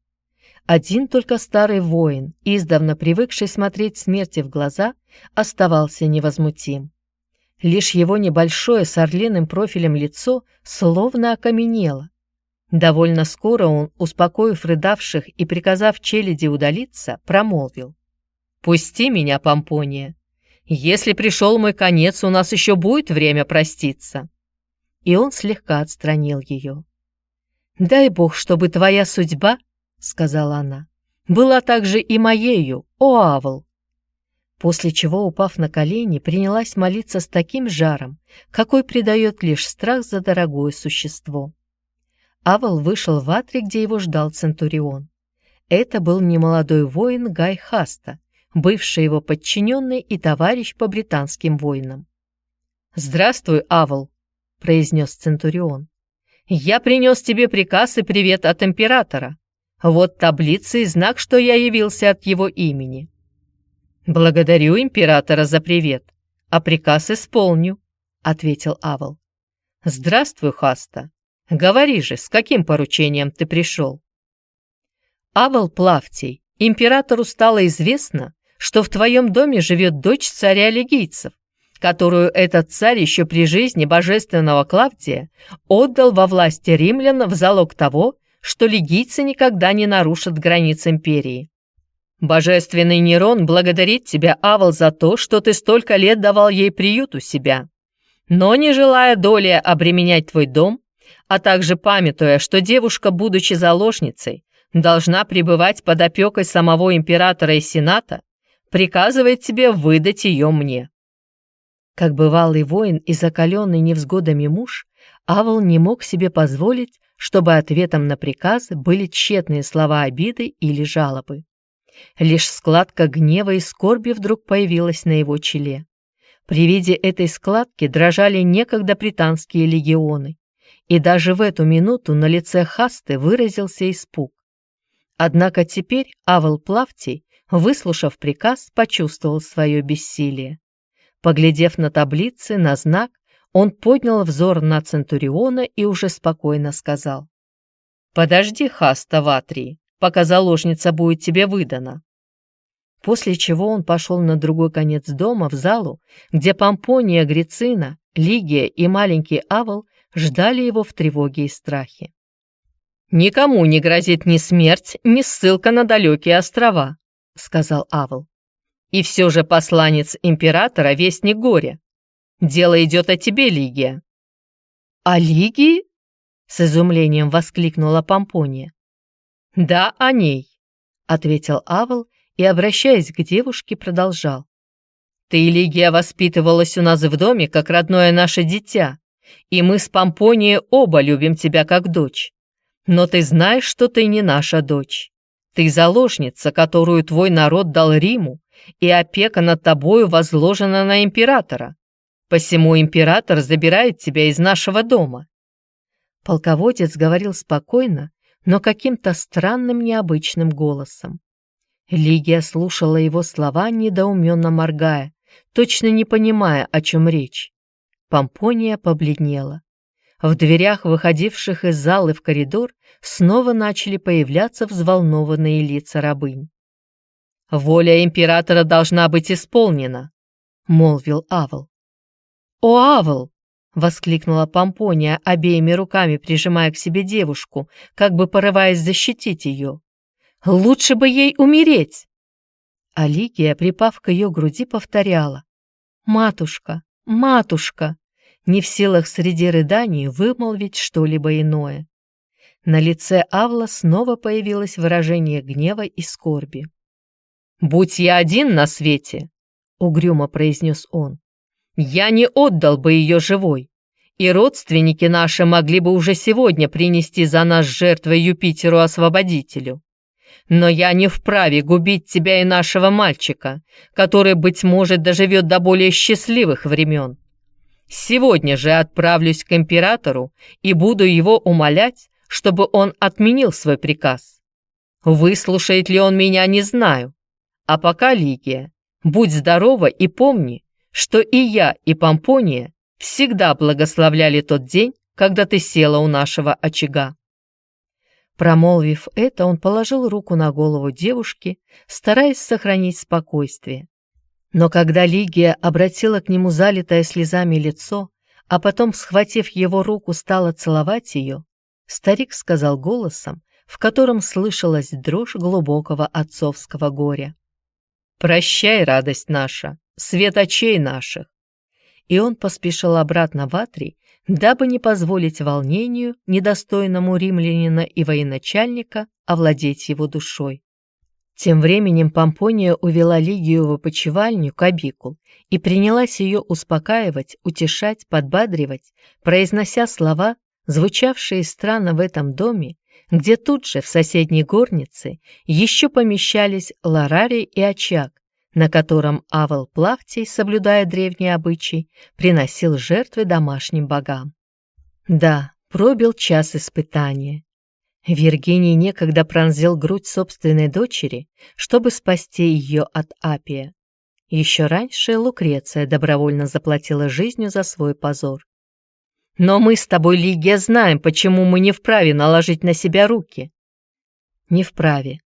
S1: Один только старый воин, издавна привыкший смотреть смерти в глаза, оставался невозмутим. Лишь его небольшое с орлиным профилем лицо словно окаменело. Довольно скоро он, успокоив рыдавших и приказав челяди удалиться, промолвил. «Пусти меня, Помпония. Если пришел мой конец, у нас еще будет время проститься». И он слегка отстранил ее. «Дай Бог, чтобы твоя судьба сказала она, — «была также и моею, о Авл!» После чего, упав на колени, принялась молиться с таким жаром, какой придает лишь страх за дорогое существо. Авл вышел в атри, где его ждал Центурион. Это был немолодой воин Гай Хаста, бывший его подчиненный и товарищ по британским войнам. «Здравствуй, Авл», — произнес Центурион. «Я принес тебе приказ и привет от императора. Вот таблица и знак, что я явился от его имени. Благодарю императора за привет, а приказ исполню, ответил Авал. Здравствуй, Хаста. Говори же, с каким поручением ты пришел? Авал Плавтий, императору стало известно, что в твоем доме живет дочь царя легийцев, которую этот царь еще при жизни божественного Клавдия отдал во власти римлян в залог того, что лигийцы никогда не нарушат границ империи. Божественный Нерон благодарит тебя, Авал, за то, что ты столько лет давал ей приют у себя. Но не желая доли обременять твой дом, а также памятуя, что девушка, будучи заложницей, должна пребывать под опекой самого императора и сената, приказывает тебе выдать ее мне. Как бывалый воин и закаленный невзгодами муж, Авал не мог себе позволить чтобы ответом на приказ были тщетные слова обиды или жалобы. Лишь складка гнева и скорби вдруг появилась на его челе. При виде этой складки дрожали некогда британские легионы, и даже в эту минуту на лице Хасты выразился испуг. Однако теперь Авел Плавтий, выслушав приказ, почувствовал свое бессилие. Поглядев на таблицы, на знак, он поднял взор на Центуриона и уже спокойно сказал. «Подожди, Хаста Ватрии, пока заложница будет тебе выдана». После чего он пошел на другой конец дома, в залу, где Помпония Грицина, Лигия и маленький Авал ждали его в тревоге и страхе. «Никому не грозит ни смерть, ни ссылка на далекие острова», — сказал Авал. «И все же посланец императора — вестник горя. Дело идет о тебе, Лигия». «О Лигии?» — с изумлением воскликнула Помпония. «Да, о ней», — ответил Авел и, обращаясь к девушке, продолжал. «Ты, Лигия, воспитывалась у нас в доме, как родное наше дитя, и мы с Помпонией оба любим тебя как дочь. Но ты знаешь, что ты не наша дочь. Ты заложница, которую твой народ дал Риму, и опека над тобою возложена на императора. Посему император забирает тебя из нашего дома». Полководец говорил спокойно, но каким-то странным необычным голосом. Лигия слушала его слова, недоуменно моргая, точно не понимая, о чем речь. Помпония побледнела. В дверях, выходивших из залы в коридор, снова начали появляться взволнованные лица рабынь. «Воля императора должна быть исполнена», — молвил Авл. «О, Авл!»
S2: — воскликнула Помпония, обеими руками прижимая к себе девушку, как бы порываясь защитить ее. «Лучше бы ей умереть!» А Лигия, припав к ее груди, повторяла. «Матушка, матушка!» не в силах среди рыданий вымолвить что-либо иное. На лице Авла снова появилось выражение гнева и скорби. «Будь я один на свете!» — угрюмо произнес он я не отдал бы ее живой, и родственники наши могли бы уже сегодня принести за нас жертвы Юпитеру-освободителю. Но я не вправе губить тебя и нашего мальчика, который, быть может, доживет до более счастливых времен. Сегодня же отправлюсь к императору и буду его умолять, чтобы он отменил свой приказ. Выслушает ли он меня, не знаю. А пока, Лигия, будь здорова и помни, что и я, и Помпония всегда благословляли тот день, когда ты села у нашего очага. Промолвив это, он положил руку на голову девушки, стараясь сохранить спокойствие. Но когда Лигия обратила к нему залитое слезами лицо, а потом, схватив его руку, стала целовать ее, старик сказал голосом, в котором слышалась дрожь глубокого отцовского горя. «Прощай, радость наша, свет очей наших!» И он поспешил обратно в Атрий, дабы не позволить волнению, недостойному римлянина и военачальника, овладеть его душой. Тем временем Помпония увела Лигию в опочивальню к Абикул и принялась ее успокаивать, утешать, подбадривать, произнося слова, звучавшие странно в этом доме, где тут же, в соседней горнице, еще помещались ларарий и очаг, на котором Авел Плахтий, соблюдая древние обычаи, приносил жертвы домашним богам. Да, пробил час испытания. Виргиний некогда пронзил грудь собственной дочери, чтобы спасти ее от Апия. Еще раньше Лукреция добровольно заплатила жизнью за свой позор. Но мы с тобой, Лигия, знаем, почему мы не вправе наложить на себя руки. Не вправе.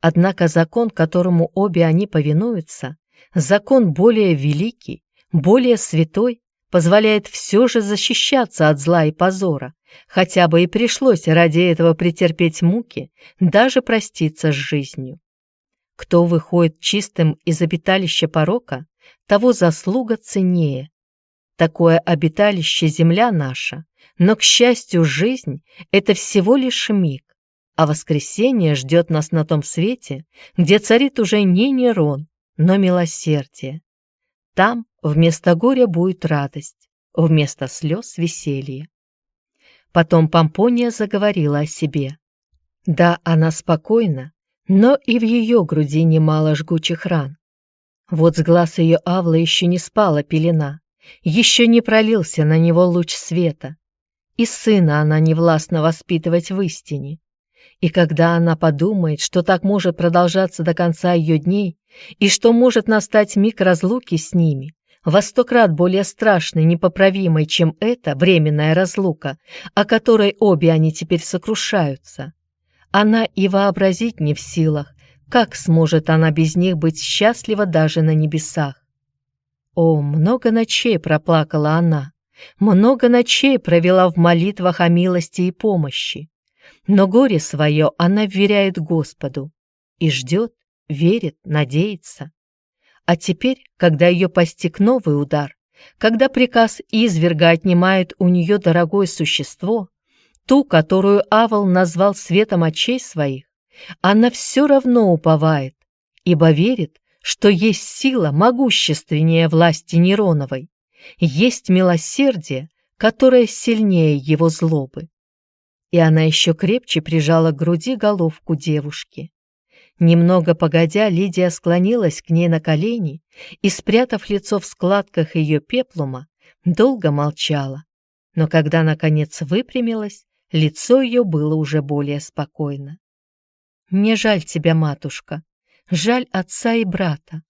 S2: Однако закон, которому обе они повинуются, закон более великий, более святой, позволяет все же защищаться от зла и позора, хотя бы и пришлось ради этого претерпеть муки, даже проститься с жизнью. Кто выходит чистым из обиталища порока, того заслуга ценнее, Такое обиталище земля наша, но, к счастью, жизнь — это всего лишь миг, а воскресенье ждет нас на том свете, где царит уже не Нерон, но милосердие. Там вместо горя будет радость, вместо слез — веселье. Потом Помпония заговорила о себе. Да, она спокойна, но и в ее груди немало жгучих ран. Вот с глаз ее Авла еще не спала пелена, еще не пролился на него луч света, и сына она не властна воспитывать в истине. И когда она подумает, что так может продолжаться до конца ее дней, и что может настать миг разлуки с ними, во сто крат более страшной, непоправимой, чем эта временная разлука, о которой обе они теперь сокрушаются, она и вообразить не в силах, как сможет она без них быть счастлива даже на небесах. О, много ночей проплакала она, много ночей провела в молитвах о милости и помощи. Но горе свое она вверяет Господу и ждет, верит, надеется. А теперь, когда ее постиг новый удар, когда приказ изверга отнимает у нее дорогое существо, ту, которую Авал назвал светом очей своих, она все равно уповает, ибо верит, что есть сила могущественнее власти Нероновой, есть милосердие, которое сильнее его злобы. И она еще крепче прижала к груди головку девушки. Немного погодя, Лидия склонилась к ней на колени и, спрятав лицо в складках ее пеплума, долго молчала. Но когда, наконец, выпрямилась, лицо ее было уже более спокойно. «Мне жаль тебя, матушка», жаль отца и брата,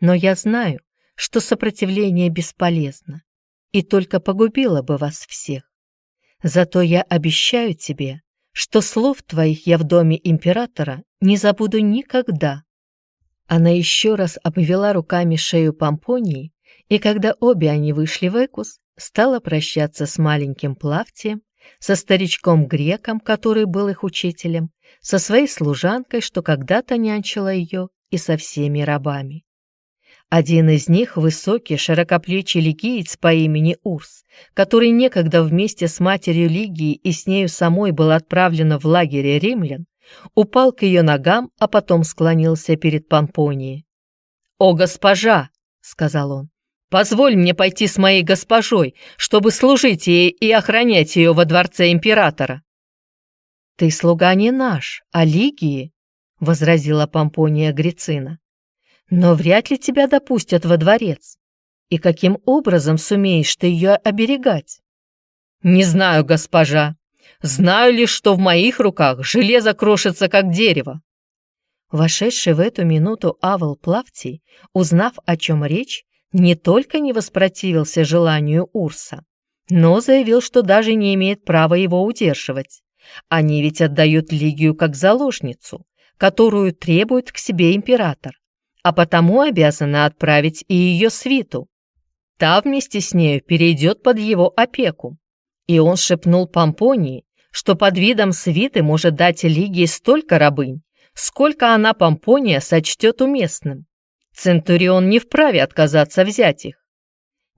S2: но я знаю, что сопротивление бесполезно и только погубило бы вас всех. Зато я обещаю тебе, что слов твоих я в доме императора не забуду никогда». Она еще раз обвела руками шею Помпонии, и когда обе они вышли в Экус,
S1: стала прощаться с маленьким Плавтием, со старичком-греком, который был их учителем, со своей служанкой, что когда-то нянчила ее, и со всеми рабами. Один из них, высокий, широкоплечий лигиец по имени Урс, который некогда вместе с матерью Лигии и с нею самой был отправлен в лагерь римлян, упал к ее ногам, а потом склонился перед Помпонией.
S2: «О, госпожа!» — сказал он. «Позволь мне пойти с моей госпожой, чтобы служить ей и охранять ее во дворце императора».
S1: «Ты слуга не наш, а Лигии», — возразила Помпония Грицина. Но вряд ли тебя допустят во дворец. И каким образом сумеешь ты ее оберегать?
S2: Не знаю, госпожа. Знаю лишь, что в моих руках железо крошится, как дерево.
S1: Вошедший в эту минуту Авел Плавтий, узнав, о чем речь, не только не воспротивился желанию Урса, но заявил, что даже не имеет права его удерживать. Они ведь отдают Лигию как заложницу, которую требует к себе император а потому обязана отправить и ее свиту. Та вместе с нею перейдет под его опеку. И он шепнул Помпонии, что под видом свиты может дать Лигии столько рабынь, сколько она Помпония сочтет уместным. Центурион не вправе отказаться взять их.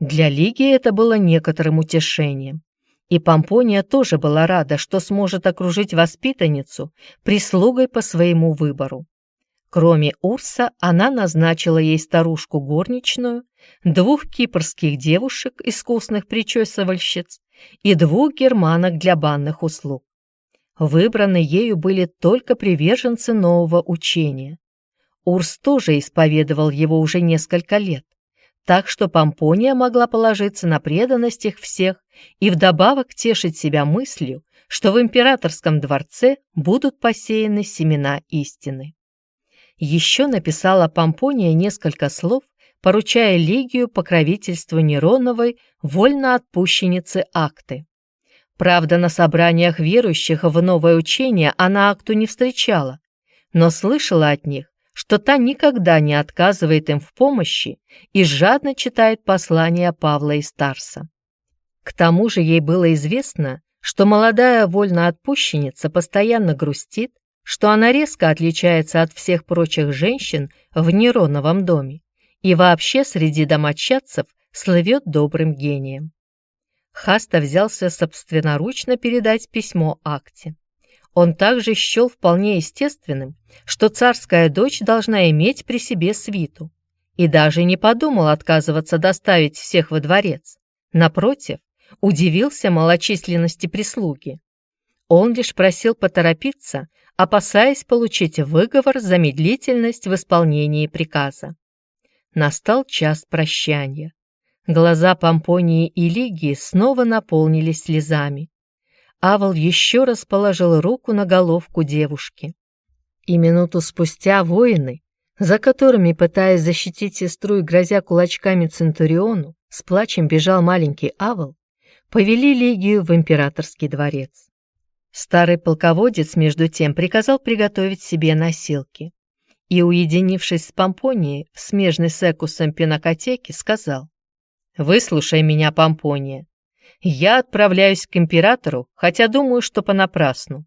S1: Для Лигии это было некоторым утешением. И Помпония тоже была рада, что сможет окружить воспитанницу прислугой по своему выбору. Кроме Урса, она назначила ей старушку горничную, двух кипрских девушек, искусных причесывальщиц, и двух германок для банных услуг. Выбраны ею были только приверженцы нового учения. Урс тоже исповедовал его уже несколько лет, так что Помпония могла положиться на преданность их всех и вдобавок тешить себя мыслью, что в императорском дворце будут посеяны семена истины. Еще написала Помпония несколько слов, поручая Лигию покровительству Нероновой вольноотпущенницы Акты. Правда, на собраниях верующих в новое учение она Акту не встречала, но слышала от них, что та никогда не отказывает им в помощи и жадно читает послания Павла и Старса. К тому же ей было известно, что молодая вольноотпущенница постоянно грустит, что она резко отличается от всех прочих женщин в Нероновом доме и вообще среди домочадцев слывет добрым гением. Хаста взялся собственноручно передать письмо Акте. Он также счел вполне естественным, что царская дочь должна иметь при себе свиту, и даже не подумал отказываться доставить всех во дворец. Напротив, удивился малочисленности прислуги. Он лишь просил поторопиться, опасаясь получить выговор за медлительность в исполнении приказа. Настал час прощания. Глаза Помпонии и Лигии снова наполнились слезами. Авал еще раз положил руку на головку девушки. И минуту спустя воины, за которыми, пытаясь защитить сестру и грозя кулачками Центуриону, с плачем бежал маленький Авал, повели Лигию в императорский дворец. Старый полководец, между тем, приказал приготовить себе носилки. И, уединившись с Помпонией в смежной с Экусом пинокотеке, сказал, «Выслушай меня, Помпония. Я отправляюсь к императору, хотя думаю, что понапрасну.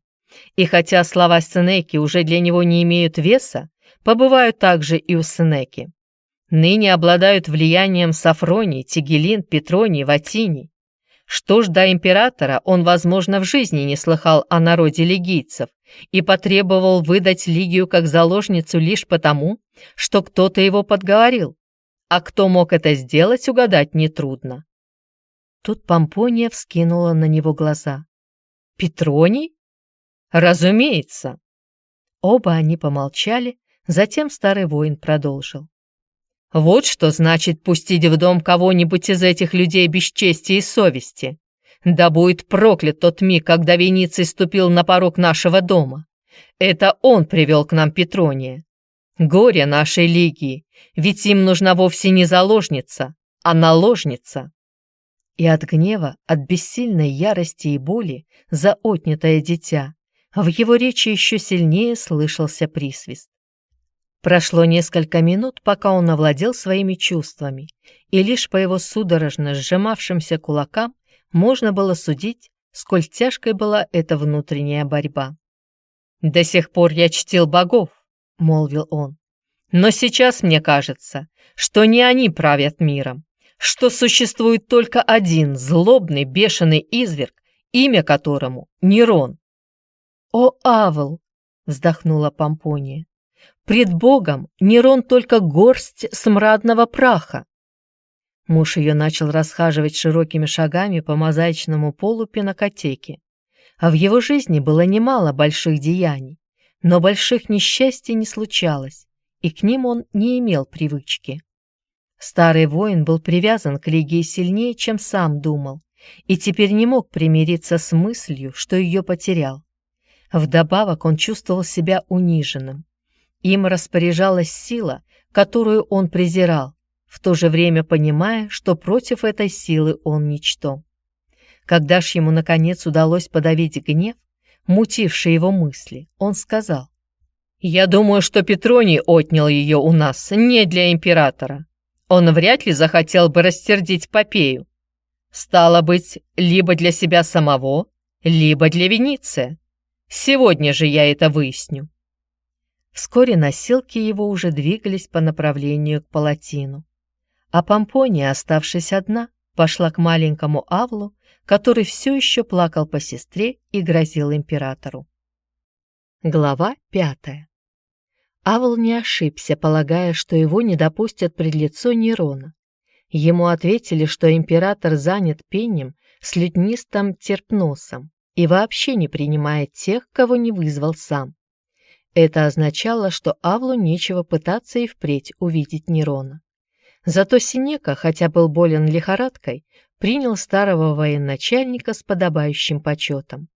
S1: И хотя слова Сенеки уже для него не имеют веса, побываю также и у Сенеки. Ныне обладают влиянием Сафроний, Тигелин, Петроний, Ватиний. Что ж до императора, он, возможно, в жизни не слыхал о народе лигийцев и потребовал выдать Лигию как заложницу лишь потому, что кто-то его подговорил. А кто мог это сделать, угадать нетрудно. Тут Помпония вскинула на него глаза. «Петроний?» «Разумеется!» Оба они помолчали, затем старый воин продолжил. Вот что значит пустить в дом кого-нибудь из этих людей без чести и совести. Да будет проклят тот миг, когда Вениций ступил на порог нашего дома. Это он привел к нам Петрония. Горе нашей лигии, ведь им нужна вовсе не заложница, а наложница. И от гнева, от бессильной ярости и боли за отнятое дитя в его речи еще сильнее слышался присвист. Прошло несколько минут, пока он овладел своими чувствами, и лишь по его судорожно сжимавшимся кулакам можно было судить, сколь тяжкой была эта внутренняя борьба. «До сих пор я чтил богов», — молвил он. «Но сейчас мне кажется, что не они правят миром, что существует только один злобный, бешеный изверг, имя которому Нерон». «О, Авел!» — вздохнула Помпония. «Пред Богом Нерон только горсть смрадного праха, Муж ее начал расхаживать широкими шагами по мозаичному полу пинокотеки. А в его жизни было немало больших деяний, но больших несчастий не случалось, и к ним он не имел привычки. Старый воин был привязан к Лигии сильнее, чем сам думал, и теперь не мог примириться с мыслью, что ее потерял. Вдобавок он чувствовал себя униженным. Им распоряжалась сила, которую он презирал, в то же время понимая, что против этой силы он ничто. Когда ж ему, наконец, удалось подавить гнев, мутивший его мысли, он сказал, «Я думаю, что Петроний отнял ее у нас не для императора. Он вряд ли захотел бы растердить Попею. Стало быть, либо для себя самого, либо для Венеция. Сегодня же я это выясню». Вскоре носилки его уже двигались по направлению к Палатину а Помпония, оставшись одна, пошла к маленькому Авлу, который все еще плакал по сестре и грозил императору. Глава пятая. Авл не ошибся, полагая, что его не допустят пред лицо Нерона. Ему ответили, что император занят пением с лютнистым терпносом и вообще не принимает тех, кого не вызвал сам. Это означало, что Авлу нечего пытаться и впредь увидеть Нерона. Зато Синека, хотя был болен лихорадкой, принял старого военачальника с подобающим почетом.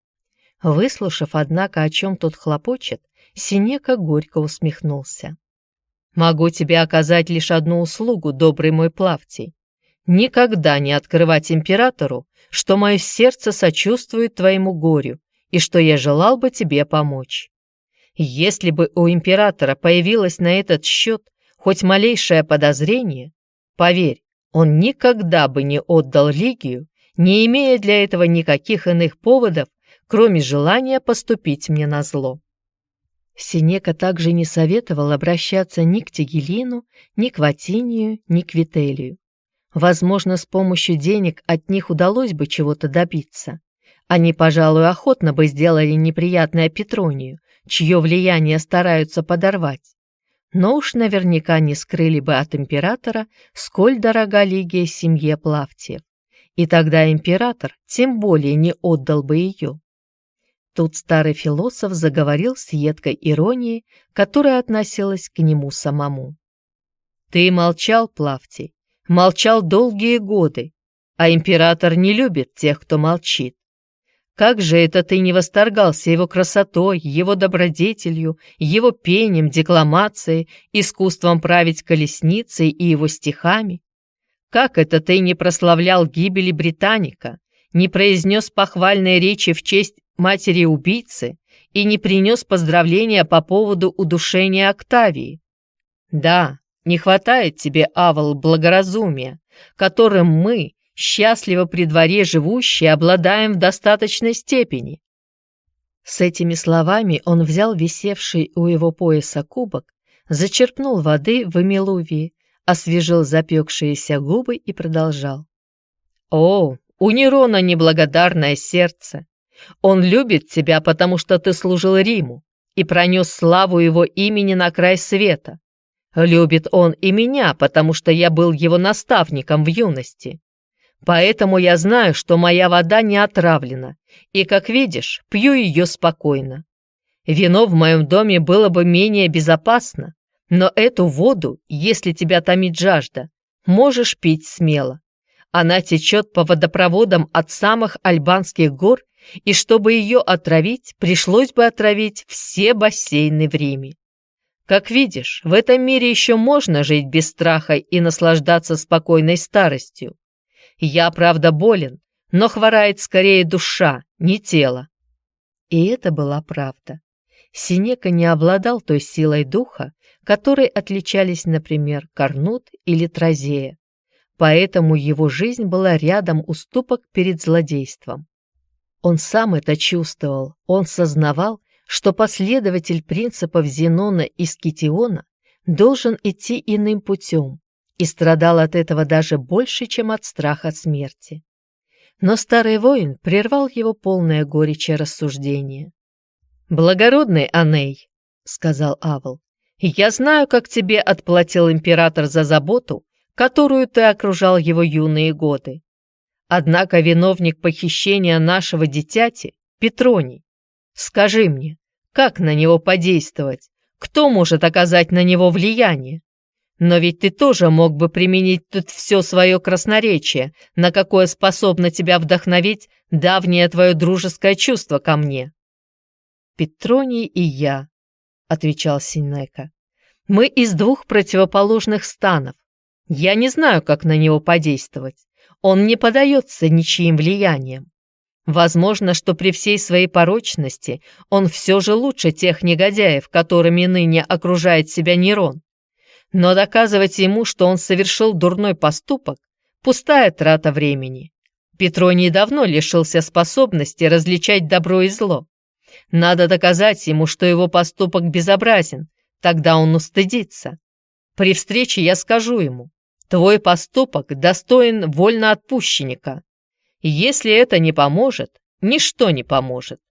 S1: Выслушав, однако, о чем тот хлопочет, Синека горько усмехнулся. «Могу тебе оказать лишь одну услугу, добрый мой Плавтий. Никогда не открывать императору, что мое сердце сочувствует твоему горю и что я желал бы тебе помочь. Если бы у императора появилось на этот счет хоть малейшее подозрение, Поверь, он никогда бы не отдал Лигию, не имея для этого никаких иных поводов, кроме желания поступить мне на зло. Синека также не советовал обращаться ни к Тигелину, ни к Ватинию, ни к Вителию. Возможно, с помощью денег от них удалось бы чего-то добиться. Они, пожалуй, охотно бы сделали неприятное Петронию, чье влияние стараются подорвать но уж наверняка не скрыли бы от императора, сколь дорога Лигия семье Плавтиев. И тогда император тем более не отдал бы ее. Тут старый философ заговорил с едкой иронией, которая относилась к нему самому. «Ты молчал, Плавтий, молчал долгие годы, а император не любит тех, кто молчит. Как же это ты не восторгался его красотой, его добродетелью, его пением, декламацией, искусством править колесницей и его стихами? Как это ты не прославлял гибели Британика, не произнес похвальные речи в честь матери-убийцы и не принес поздравления по поводу удушения Октавии? Да, не хватает тебе, Авал, благоразумия, которым мы, счастливо при дворе живущие обладаем в достаточной степени». С этими словами он взял висевший у его пояса кубок, зачерпнул воды в эмилувии, освежил запекшиеся губы и продолжал. «О, у Нерона неблагодарное сердце! Он любит тебя, потому что ты служил Риму и пронес славу его имени на край света. Любит он и меня, потому что я был его наставником в юности. Поэтому я знаю, что моя вода не отравлена, и, как видишь, пью ее спокойно. Вино в моем доме было бы менее безопасно, но эту воду, если тебя томит жажда, можешь пить смело. Она течет по водопроводам от самых альбанских гор, и чтобы ее отравить, пришлось бы отравить все бассейны в Риме. Как видишь, в этом мире еще можно жить без страха и наслаждаться спокойной старостью. Я, правда, болен, но хворает скорее душа, не тело. И это была правда. Синека не обладал той силой духа, которой отличались, например, Карнут или Тразея. Поэтому его жизнь была рядом уступок перед злодейством. Он сам это чувствовал, он сознавал, что последователь принципов Зенона и Скитиона должен идти иным путем, и страдал от этого даже больше, чем от страха смерти. Но старый воин прервал его полное горечи рассуждение. «Благородный Аней», — сказал Авл, — «я знаю, как тебе отплатил император за заботу, которую ты окружал его юные годы. Однако виновник похищения нашего дитяти — Петроний. Скажи мне, как на него подействовать? Кто может оказать на него влияние? Но ведь ты тоже мог бы применить тут все свое красноречие, на какое способно тебя вдохновить давнее твое дружеское чувство ко мне. Петроний и я, — отвечал Синека, — мы из двух противоположных станов. Я не знаю, как на него подействовать. Он не подается ничьим влиянием. Возможно, что при всей своей порочности он все же лучше тех негодяев, которыми ныне окружает себя Нерон. Но доказывать ему, что он совершил дурной поступок, пустая трата времени. Петроний давно лишился способности различать добро и зло. Надо доказать ему, что его поступок безобразен, тогда он устыдится. При встрече я скажу ему, Твой поступок достоин вольноотпущенника. Если это не поможет, ничто не поможет.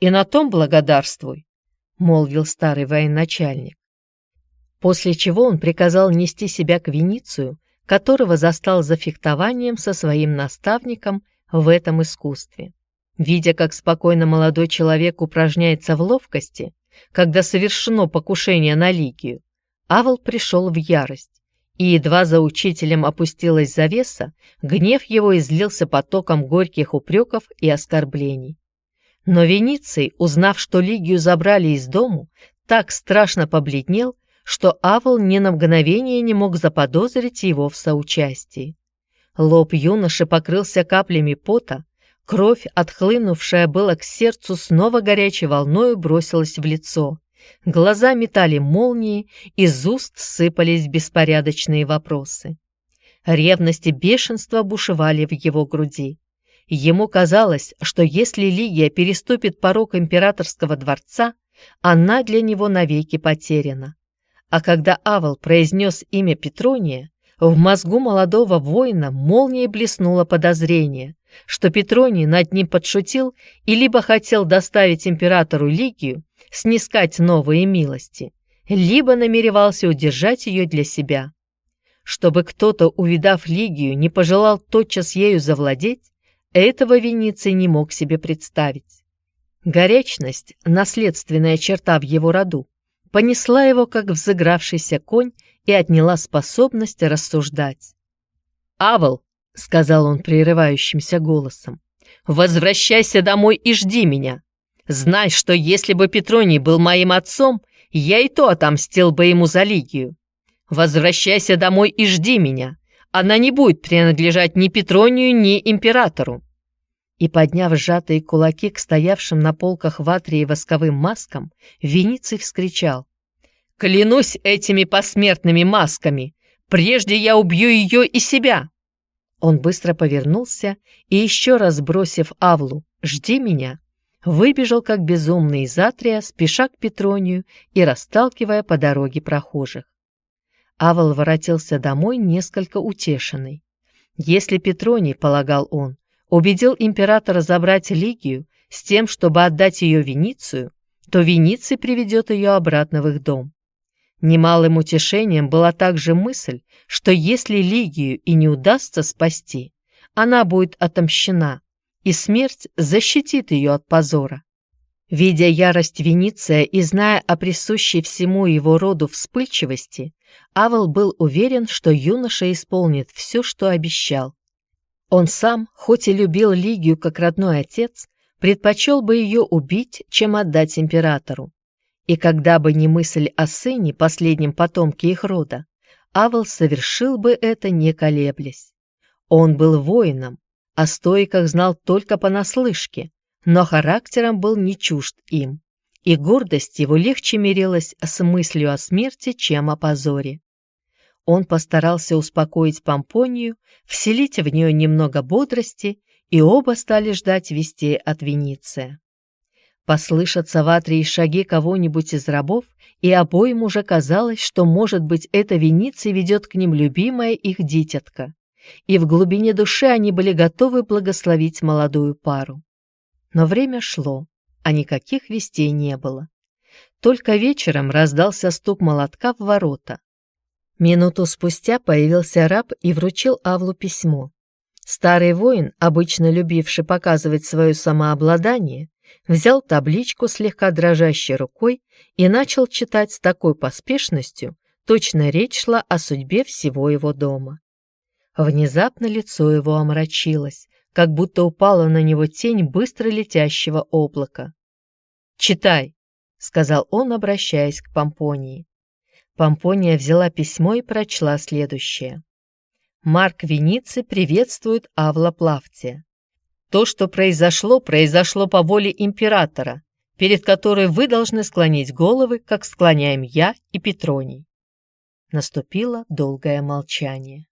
S1: И на том благодарствуй, молвил старый военачальник. После чего он приказал нести себя к Веницию, которого застал за фехтованием со своим наставником в этом искусстве. Видя, как спокойно молодой человек упражняется в ловкости, когда совершено покушение на Лигию, Авел пришел в ярость и едва за учителем опустилась завеса, гнев его излился потоком горьких упреков и оскорблений. Но Вениций, узнав, что Лигию забрали из дому, так страшно побледнел, что Авл ни на мгновение не мог заподозрить его в соучастии. Лоб юноши покрылся каплями пота, кровь, отхлынувшая было к сердцу, снова горячей волною бросилась в лицо. Глаза метали молнии, из уст сыпались беспорядочные вопросы. Ревность и бешенство бушевали в его груди. Ему казалось, что если Лигия переступит порог императорского дворца, она для него навеки потеряна. А когда Авел произнес имя Петрония, в мозгу молодого воина молнией блеснуло подозрение, что Петроний над ним подшутил и либо хотел доставить императору Лигию, снискать новые милости, либо намеревался удержать ее для себя. Чтобы кто-то, увидав Лигию, не пожелал тотчас ею завладеть, этого Вениций не мог себе представить. Горячность, наследственная черта в его роду, понесла его, как взыгравшийся конь, и отняла способность рассуждать. «Авл», — сказал он прерывающимся голосом, — «возвращайся домой и жди меня. Знай, что если бы Петроний был моим отцом, я и то отомстил бы ему за Лигию. Возвращайся домой и жди меня. Она не будет принадлежать ни Петронию, ни императору». И, подняв сжатые кулаки к стоявшим на полках ватре и восковым маскам, Вениций вскричал. «Клянусь этими посмертными масками! Прежде я убью ее и себя!» Он быстро повернулся и, еще раз бросив Авлу «Жди меня!», выбежал как безумный из Атрия, спеша к Петронию и расталкивая по дороге прохожих. Авал воротился домой несколько утешенный. Если Петроний, полагал он, убедил императора забрать Лигию с тем, чтобы отдать ее Веницию, то Вениций приведет ее обратно в их дом. Немалым утешением была также мысль, что если Лигию и не удастся спасти, она будет отомщена, и смерть защитит ее от позора. Видя ярость Вениция и зная о присущей всему его роду вспыльчивости, Авел был уверен, что юноша исполнит все, что обещал. Он сам, хоть и любил Лигию как родной отец, предпочел бы ее убить, чем отдать императору. И когда бы не мысль о сыне, последнем потомке их рода, Авел совершил бы это, не колеблясь. Он был воином, о стойках знал только понаслышке, но характером был не чужд им. и гордость его легче мирилась с мыслью о смерти, чем о позоре. Он постарался успокоить Помпонию, вселить в нее немного бодрости, и оба стали ждать вестей от Вениция. Послышатся в Атрии шаги кого-нибудь из рабов, и обоим уже казалось, что, может быть, эта Вениций ведет к ним любимая их дитятка, и в глубине души они были готовы благословить молодую пару. Но время шло, а никаких вестей не было. Только вечером раздался стук молотка в ворота. Минуту спустя появился раб и вручил Авлу письмо. Старый воин, обычно любивший показывать свое самообладание, взял табличку слегка дрожащей рукой и начал читать с такой поспешностью, точно речь шла о судьбе всего его дома. Внезапно лицо его омрачилось, как будто упала на него тень быстро летящего облака. «Читай», — сказал он, обращаясь к Помпонии. Помпония взяла письмо и прочла следующее. Марк Веницы приветствует Авла Плавтия. То, что произошло, произошло по воле императора, перед которой вы должны склонить головы, как склоняем я и Петроний. Наступило долгое молчание.